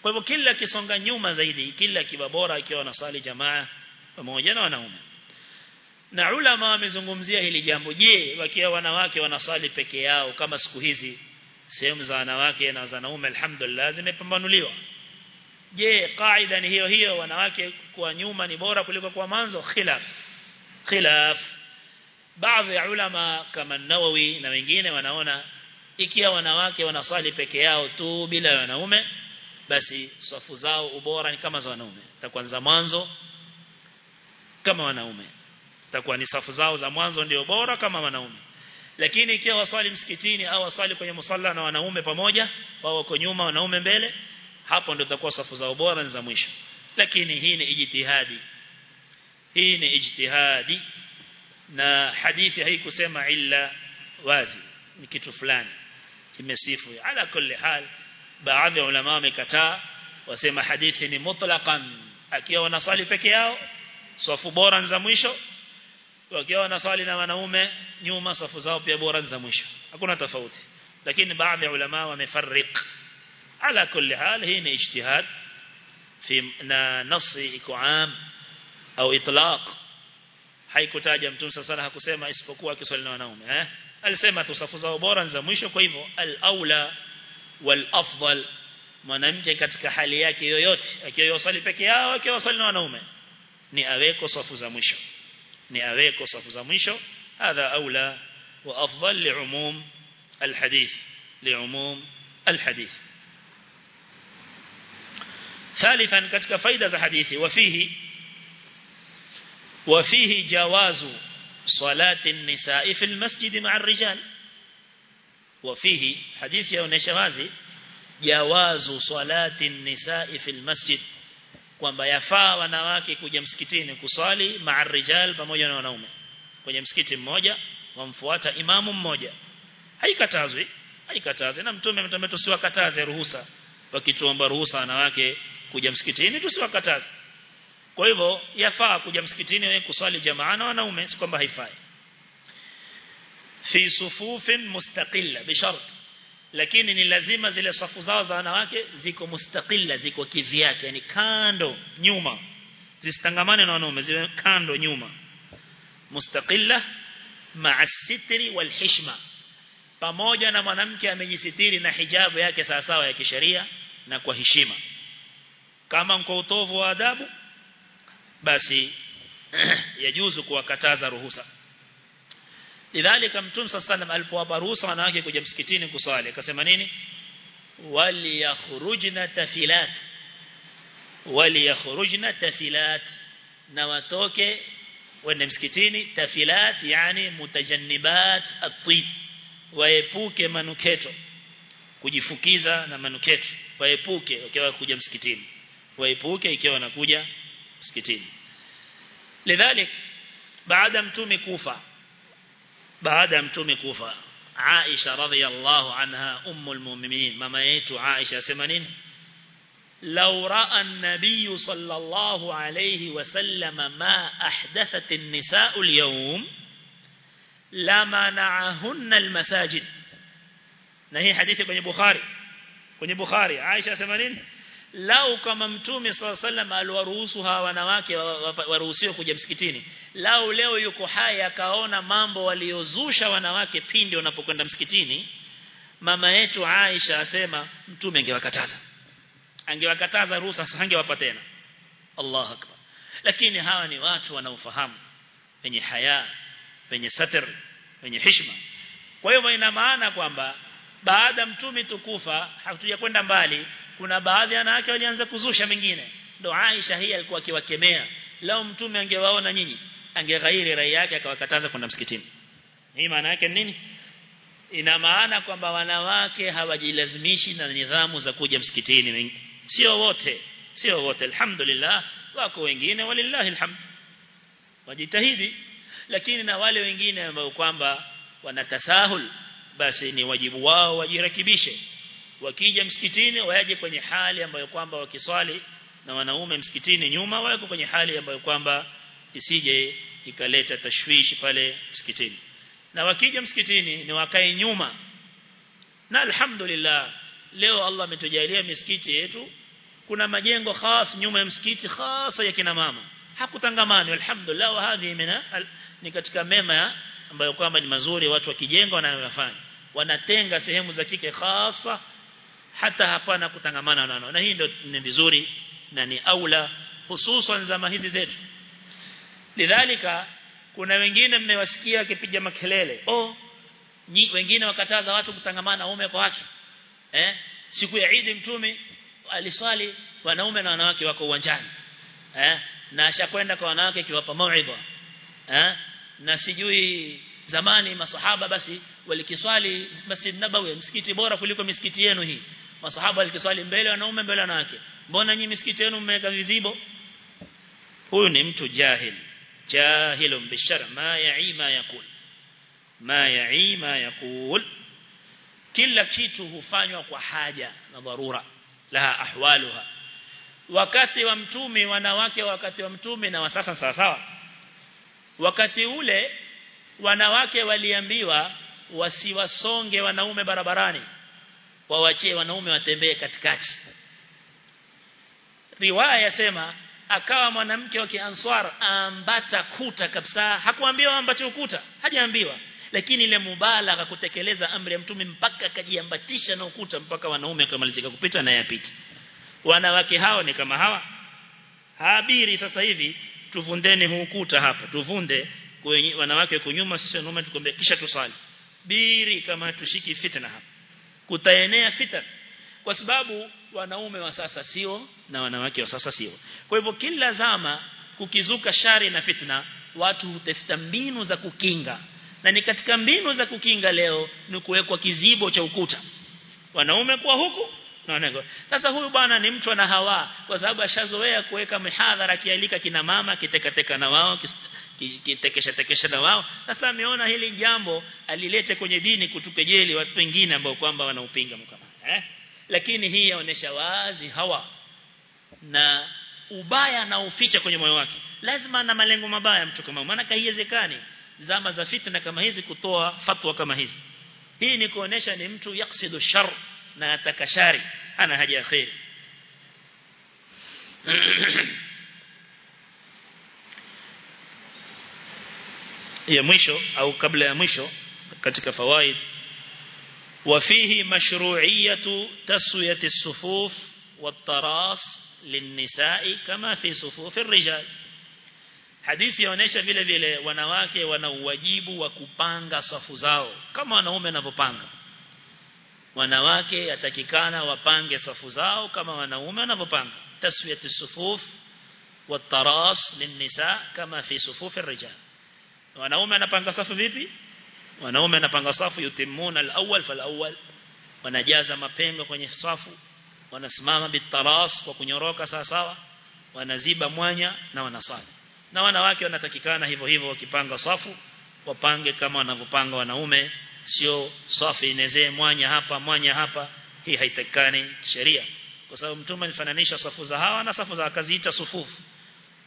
Kwa hivyo kila kisonga nyuma zaidi kila kiba bora akiwa anasali jamaa pamoja na wanaume. Na ulama wamezungumzia hili jambo je wakiwa wanawake wanaswali peke yao kama siku hizi sehemu za wanawake na za wanaume alhamdulillah zimepambanuliwa je kaida ni hiyo hiyo wanawake kwa nyuma ni bora kuliko kwa mwanzo? Khilaf. Khilaf. Baadhi ya ulama kama Nawawi na wengine wanaona ikiwa wanawake wanasali peke yao tu bila wanaume basi safu zao ubora ni kama za wanaume. Takwanza mwanzo kama wanaume. Takuwa ni safu zao za mwanzo ndio bora kama wanaume. Lakini ikiwa waswali msikitini au waswali kwenye musalla na wanaume pamoja wao wako nyuma wanaume mbele hapo ndio takuwa safu zao bora za mwisho lakini hii ni ijtihadi hii ni ijtihadi na hadithi haikusema illa wazi ni kitu fulani imesifu ala kulli hal baadhi ya ulama wamekataa wasema hadithi ni mutlaqan akiwa wanaswali peke yao safu bora za mwisho wakiwa wanaswali na wanaume nyuma safu zao pia bora za mwisho hakuna tofauti lakini baadhi ya ulama wamefarriq hal hii ni ijtihad fi na nasi iko am au itlaq haikutaja mtume sasa hakusema isipokuwa akiswali na wanaume eh alisema tu safu zao bora za mwisho kwa hivyo al-aula wal-afdal mwanamke katika hali yake yoyote akiyosali peke yao akiyosali na wanaume ni aweko safu za mwisho ni aweko safu za mwisho hadha aula wa afdal li'umum الحديث لعموم الحديث salifan katika faida za hadithi. Wafihi wafihi jawazu salati nisai fi almasjid ma'a arrijal. Wafihi hadithi yaonesha wazi jawazu salati nisai fi almasjid kwamba yafaa wanawake kuja msikitini kuswali ma'a rijal pamoja na wanaume. Kwenye msikiti mmoja wamfuata imamu mmoja. Haikatazwi haikatazwi. Na mtume mtume tusiwakataze ruhusa. Wakituomba ruhusa wanawake kuja msikitini tusiwakataze kwa hivyo yafaa kuja msikitini wewe kuswali jamaa na wanaume si kwamba haifai. Fi sufufin mustaqilla bishart. Lakini ni lazima zile safu zao za wanawake ziko mustaqilla ziko kivyake yani kando nyuma. Zisitangamane na wanaume ziwe kando nyuma. Mustaqilla ma'a sitri wal hishma. Pamoja na mwanamke amejisitiri na hijabu yake sawa sawa ya kisheria na kwa heshima kama mko utovu wa adabu basi yajuzu kuwakataza ruhusa. Lidhalika mtume sallallahu alipowapa ruhusa wanawake kuja msikitini kuswali akasema nini? Wali yakhrujna tafilat wali yakhrujna tafilat na watoke wende msikitini tafilat yani mutajannibat at-tib waepuke manuketo kujifukiza na manuketo waepuke wakiwa kuja msikitini waepuke ikiwa wanakuja msikitini lidhalik baada mtume kufa baada mtume kufa Aisha radhiyallahu anha ummul mu'minin mama yetu Aisha asema nini لو راى النبي صلى الله عليه وسلم ما احدثت النساء اليوم لمنعهن المساجد na hii hadithi kwenye Bukhari kwenye Bukhari Aisha 80 lao kama mtume swalla sallam aliwaruhusu hawa wanawake waruhusiwe kuja msikitini lao leo yuko hai akaona mambo waliozusha wanawake pindi wanapokwenda msikitini mama yetu Aisha asema mtume angewakataza. Angewakataza ruhusa angewapa tena. Allahu akbar. Lakini hawa ni watu wanaofahamu wenye haya wenye satir wenye heshima. Kwa hiyo ina maana kwamba baada mtume tukufa hatujakwenda mbali kuna baadhi ya wanawake walianza kuzusha mengine. Ndo Aisha hii alikuwa akiwakemea. Lao mtume angewaona nyinyi angeghairi rai yake akawakataza kwenda msikitini. Hii maana yake nini? Ina maana kwamba wanawake hawajilazimishi na nidhamu za kuja msikitini. Sio wote sio wote. Alhamdulillah wako wengine walillahi alhamd. Wajitahidi. Lakini na wale wengine ambao kwamba wanatasahul basi ni wajibu wao wajirekebishe wakija msikitini waje kwenye hali ambayo kwamba wakiswali na wanaume msikitini nyuma wako kwenye hali ambayo kwamba isije ikaleta tashwishi pale msikitini. Na wakija msikitini ni wakae nyuma. Na alhamdulillah leo Allah ametujalia misikiti yetu. Kuna majengo khas nyuma ya msikiti hasa ya kina mama. Hakutangamani alhamdulillah wa hadhi mina ni katika mema ambayo kwamba ni mazuri watu wakijenga wanayofanya wanatenga sehemu za kike hasa hata hapana kutangamana nao na hii ndio ni vizuri na ni aula hususan zama hizi zetu. Lidhalika kuna wengine mmewasikia akipiga makelele. Oh nyi, wengine wakataza watu kutangamana waume kwa wake. Eh siku ya Eid mtume aliswali wanaume na wanawake wako uwanjani. Eh na ashakwenda kwa wanawake kiwapa mauidha. Eh na sijui zamani masahaba basi walikiswali Masjid Nabawi msikiti bora kuliko misikiti yenu hii masahaba alikiswali mbele wanaume mbele wanawake. Mbona nyinyi misikiti yenu mmeweka vizibo? Huyu ni mtu jahil. Jahilun bishara ma ya'i ma yaqul ma ya'i ma yaqul kila kitu hufanywa kwa haja na dharura. Laha ahwaluha. Wakati wa mtume wanawake wakati wa mtume na wasasa sawa sawa. Wakati ule wanawake waliambiwa wasiwasonge wanaume barabarani wawachie wanaume watembee katikati. Riwaya yasema akawa mwanamke wa kianswar ambata kuta kabisa. Hakuambiwa ambacho ukuta hajaambiwa. Lakini ile mubalagha kutekeleza amri ya mtume mpaka akajiambatisha na ukuta mpaka wanaume akamalizika kupita na yapita. Wanawake hao ni kama hawa. Habiri sasa hivi tuvundeni huu ukuta hapa tuvunde wanawake kunyuma sisi wanaume tukombe kisha tusali biri kama tushiki fitna hapa kutaenea fitna kwa sababu wanaume wa sasa sio na wanawake wa sasa sio. Kwa hivyo kila zama kukizuka shari na fitna watu hutafuta mbinu za kukinga. Na ni katika mbinu za kukinga leo ni kuwekwa kizibo cha ukuta. Wanaume kwa huku na wanawake. Sasa huyu bwana ni mtu ana hawa kwa sababu ashazoea kuweka mihadhara kialika kina mama kitekateka na wao kitekesha tekesha na wao sasa ameona hili jambo alilete kwenye dini kutupejeli watu wengine ambao kwamba wanaupinga mkama eh? Lakini hii yaonesha wazi hawa na ubaya na uficha kwenye moyo wake. Lazima ana malengo mabaya mtu kama maana haiwezekani zama za fitna kama hizi kutoa fatwa kama hizi. Hii ni kuonesha ni mtu yaksidu shar na atakashari ana haja ya khair ya mwisho au kabla ya mwisho katika fawaid وفيه مشروعية تسوية الصفوف والتراص للنساء كما في صفوف الرجال hadithi yaonesha vile vile wanawake wana uwajibu wa kupanga safu zao kama wanaume wanavyopanga wanawake yatakikana wapange safu zao kama wanaume wanavyopanga taswiyatu sufuf wataras linnisa kama fi sufuf الرجال wanaume anapanga safu vipi? Wanaume anapanga safu yutimuna alawwal falawwal. Wanajaza mapengo kwenye safu. Wanasimama bitaras kwa kunyoroka sawa sawa wanaziba mwanya na wanasali. Na wanawake wanatakikana hivyo hivyo wakipanga safu wapange kama wanavyopanga wanaume. Sio safu inezee mwanya hapa mwanya hapa. Hii haitakikani sheria kwa sababu mtume alifananisha safu za hawa na safu za akaziita sufufu.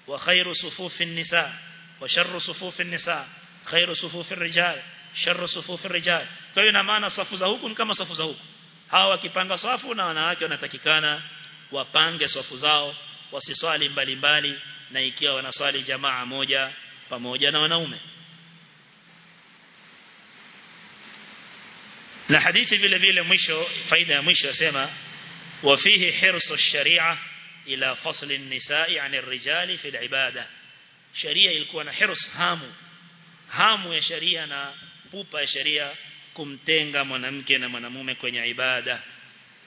Wa khairu sufufi nisa sharru sufufi nisa khairu sufufi rijal sharru sufufi rijal kwa hiyo ina maana safu za huku ni kama safu za huku hawa wakipanga safu na wanawake wanatakikana wapange safu zao wasiswali mbalimbali na ikiwa wanaswali jamaa moja pamoja na wanaume na hadithi vile vile mwisho faida ya mwisho yasema وفيه حرص الشريعة إلى فصل النساء عن الرجال في العبادة sharia ilikuwa na heros hamu. Hamu ya sharia na pupa ya sharia kumtenga mwanamke na mwanamume kwenye ibada.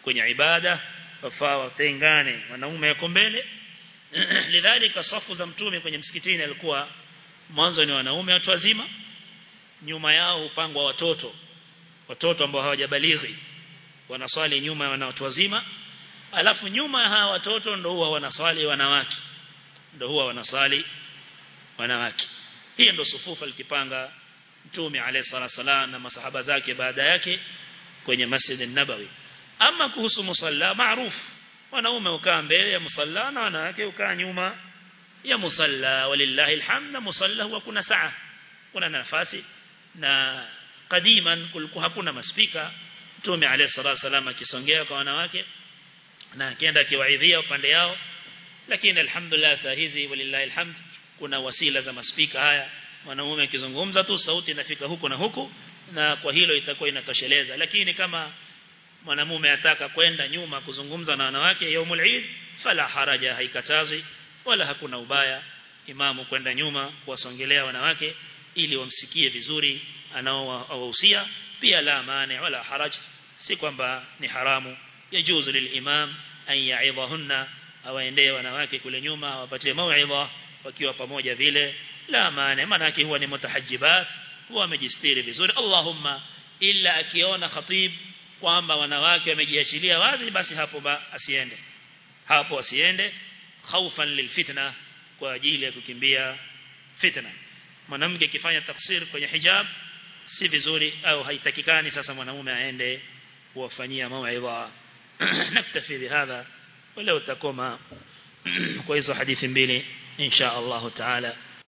Kwenye ibada wafaa watengane. Wanaume yako mbele. Lidhalika safu za mtume kwenye msikitini alikuwa mwanzo ni wanaume watu wazima. Nyuma yao hupangwa watoto. Watoto ambao hawajabalighi. Wanaswali nyuma ya watu wazima. Alafu nyuma ya hawa watoto ndio huwa wanaswali wanawake. Ndio huwa wanaswali wanawake. Hiyo ndio sufufu alikipanga mtume alayhi salatu wasallam na masahaba zake baada yake kwenye masjid an-nabawi. Ama kuhusu musalla maarufu wanaume ukaa mbele ya musalla na wanawake ukaa nyuma ya musalla. Walillahi alhamd musalla huwa kuna saa kuna nafasi. Na kadiman kulikuwa hakuna maspika. Mtume alayhi salatu wasallam akisongea kwa wanawake na akienda akiwaidhia upande yao. Lakini alhamdulillah saa hizi walillahi alhamd kuna wasila za maspika haya. Wanaume akizungumza tu sauti inafika huko na huko na kwa hilo itakuwa inatosheleza. Lakini kama mwanamume ataka kwenda nyuma kuzungumza na wanawake yaumul eid fala haraja haikatazi wala hakuna ubaya. Imamu kwenda nyuma kuwasongelea wanawake ili wamsikie vizuri anaowahusia. Pia la maana wala haraj si kwamba ni haramu. Yajuzu lilimam an ya'idhahunna awaendee wanawake kule nyuma awapatie mauidha wakiwa pamoja vile. La maana maana yake huwa ni mutahajibat huwa amejistiri vizuri. Allahumma illa akiona khatib kwamba wanawake wamejiachilia wazi basi hapo ba, asiende. Hapo asiende khaufan lilfitna kwa ajili ya kukimbia fitna. Mwanamke akifanya taksir kwenye hijab si vizuri au haitakikani sasa mwanamume aende kuwafanyia mauidha naktafi bihadha wala utakoma kwa hizo hadithi mbili. إن شاء الله تعالى.